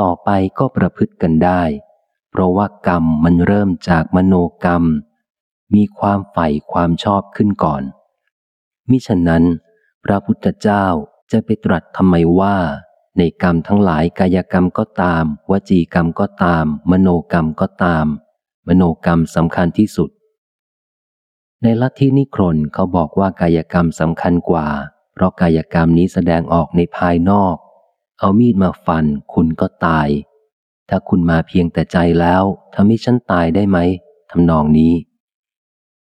ต่อไปก็ประพฤติกันได้ เพราะว่ากรรมมันเริ่มจากมโนกรรม มีความใฝ่ความชอบขึ้นก่อน มิฉะนั้น พระพุทธเจ้าจะไปตรัสทำไมว่า ในกรรมทั้งหลายกายกรรมก็ตาม วจีกรรมก็ตาม มโนกรรมก็ตาม มโนกรรมสำคัญที่สุด ในลัทธินิครนเขาบอกว่ากายกรรมสำคัญกว่า เพราะกายกรรมนี้แสดงออกในภายนอก เอามีดมาฟัน คุณก็ตาย ถ้าคุณมาเพียงแต่ใจแล้วทำให้ฉันตายได้ไหมทำนองนี้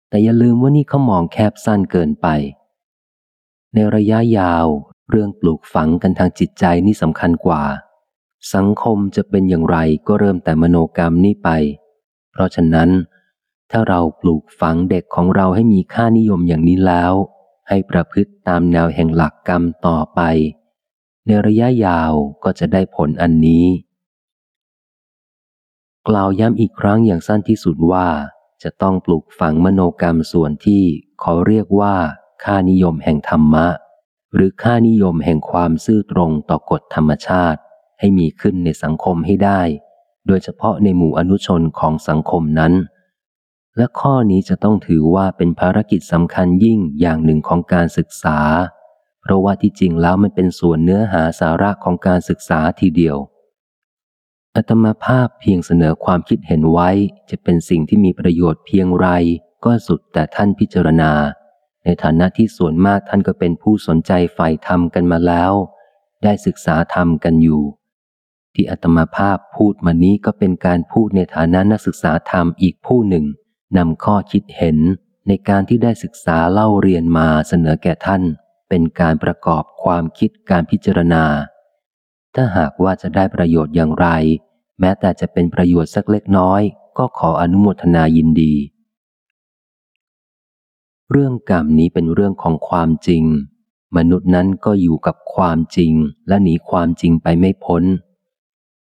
แต่อย่าลืมว่านี่เขามองแคบสั้นเกินไป ในระยะยาว เรื่องปลูกฝังกันทางจิตใจนี่สำคัญกว่า สังคมจะเป็นอย่างไรก็เริ่มแต่มโนกรรมนี่ไป เพราะฉะนั้น ถ้าเราปลูกฝังเด็กของเราให้มีค่านิยมอย่างนี้แล้ว ให้ประพฤติตามแนวแห่งหลักกรรมต่อไป ในระยะยาวก็จะได้ผลอันนี้ กล่าวย้ำอีกครั้งอย่างสั้นที่สุดว่า จะต้องปลูกฝังมโนกรรมส่วนที่เขาเรียกว่าค่านิยมแห่งธรรมะ หรือค่านิยมแห่งความซื่อตรงต่อกฎธรรมชาติ ให้มีขึ้นในสังคมให้ได้ โดยเฉพาะในหมู่อนุชนของสังคมนั้น และข้อนี้จะต้องถือว่าเป็นภารกิจสำคัญยิ่งอย่างหนึ่งของการศึกษา เพราะว่าที่จริงแล้วมันเป็นส่วนเนื้อหาสาระของการศึกษาทีเดียวอัตมาภาพเพียงเสนอความคิดเห็นไว้ จะเป็นสิ่งที่มีประโยชน์เพียงไร ก็สุดแต่ท่านพิจารณา ในฐานะที่ส่วนมากท่านก็เป็นผู้สนใจใฝ่ธรรมกันมาแล้ว ได้ศึกษาธรรมกันอยู่ ที่อัตมาภาพพูดมานี้ก็เป็นการพูดในฐานะนักศึกษาธรรมอีกผู้หนึ่ง นำข้อคิดเห็นในการที่ได้ศึกษาเล่าเรียนมาเสนอแก่ท่าน เป็นการประกอบความคิดการพิจารณา ถ้าหากว่าจะได้ประโยชน์อย่างไร แม้แต่จะเป็นประโยชน์สักเล็กน้อย ก็ขออนุโมทนายินดี เรื่องกรรมนี้เป็นเรื่องของความจริง มนุษย์นั้นก็อยู่กับความจริงและหนีความจริงไปไม่พ้น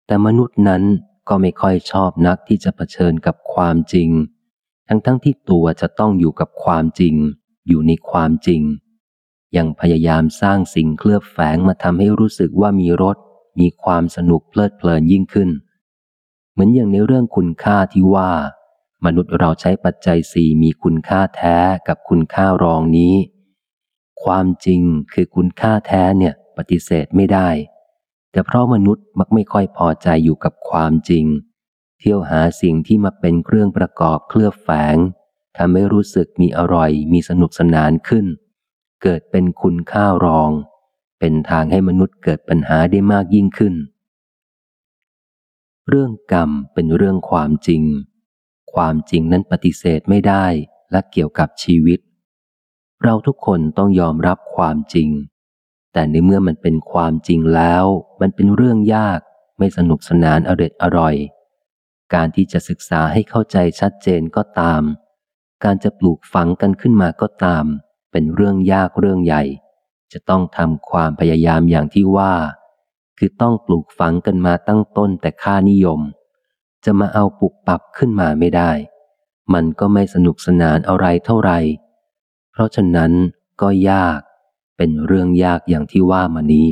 แต่มนุษย์นั้นก็ไม่ค่อยชอบนักที่จะะเผชิญกับความจริง ทั้งทั้งที่ตัวจะต้องอยู่กับความจริง อยู่ในความจริง ยังพยายามสร้างสิ่งเคลือบแฝงมาทำให้รู้สึกว่ามีรส มีความสนุกเพลิดเพลินยิ่งขึ้น เหมือนอย่างในเรื่องคุณค่าที่ว่า มนุษย์เราใช้ปัจจัยสี่มีคุณค่าแท้กับคุณค่ารองนี้ ความจริงคือคุณค่าแท้เนี่ยปฏิเสธไม่ได้ แต่เพราะมนุษย์มักไม่ค่อยพอใจอยู่กับความจริง เที่ยวหาสิ่งที่มาเป็นเครื่องประกอบเคลือบแฝงทำให้รู้สึกมีอร่อยมีสนุกสนานขึ้น เกิดเป็นคุณค่ารอง เป็นทางให้มนุษย์เกิดปัญหาได้มากยิ่งขึ้น เรื่องกรรมเป็นเรื่องความจริง ความจริงนั้นปฏิเสธไม่ได้และเกี่ยวกับชีวิต เราทุกคนต้องยอมรับความจริง แต่ในเมื่อมันเป็นความจริงแล้ว มันเป็นเรื่องยากไม่สนุกสนานอร็ดอร่อย การที่จะศึกษาให้เข้าใจชัดเจนก็ตาม การจะปลูกฝังกันขึ้นมาก็ตาม เป็นเรื่องยากเรื่องใหญ่ จะต้องทำความพยายามอย่างที่ว่า คือต้องปลูกฝังกันมาตั้งต้นแต่ค่านิยม จะมาเอาปุกปับขึ้นมาไม่ได้ มันก็ไม่สนุกสนานอะไรเท่าไหร่ เพราะฉะนั้นก็ยาก เป็นเรื่องยากอย่างที่ว่ามานี้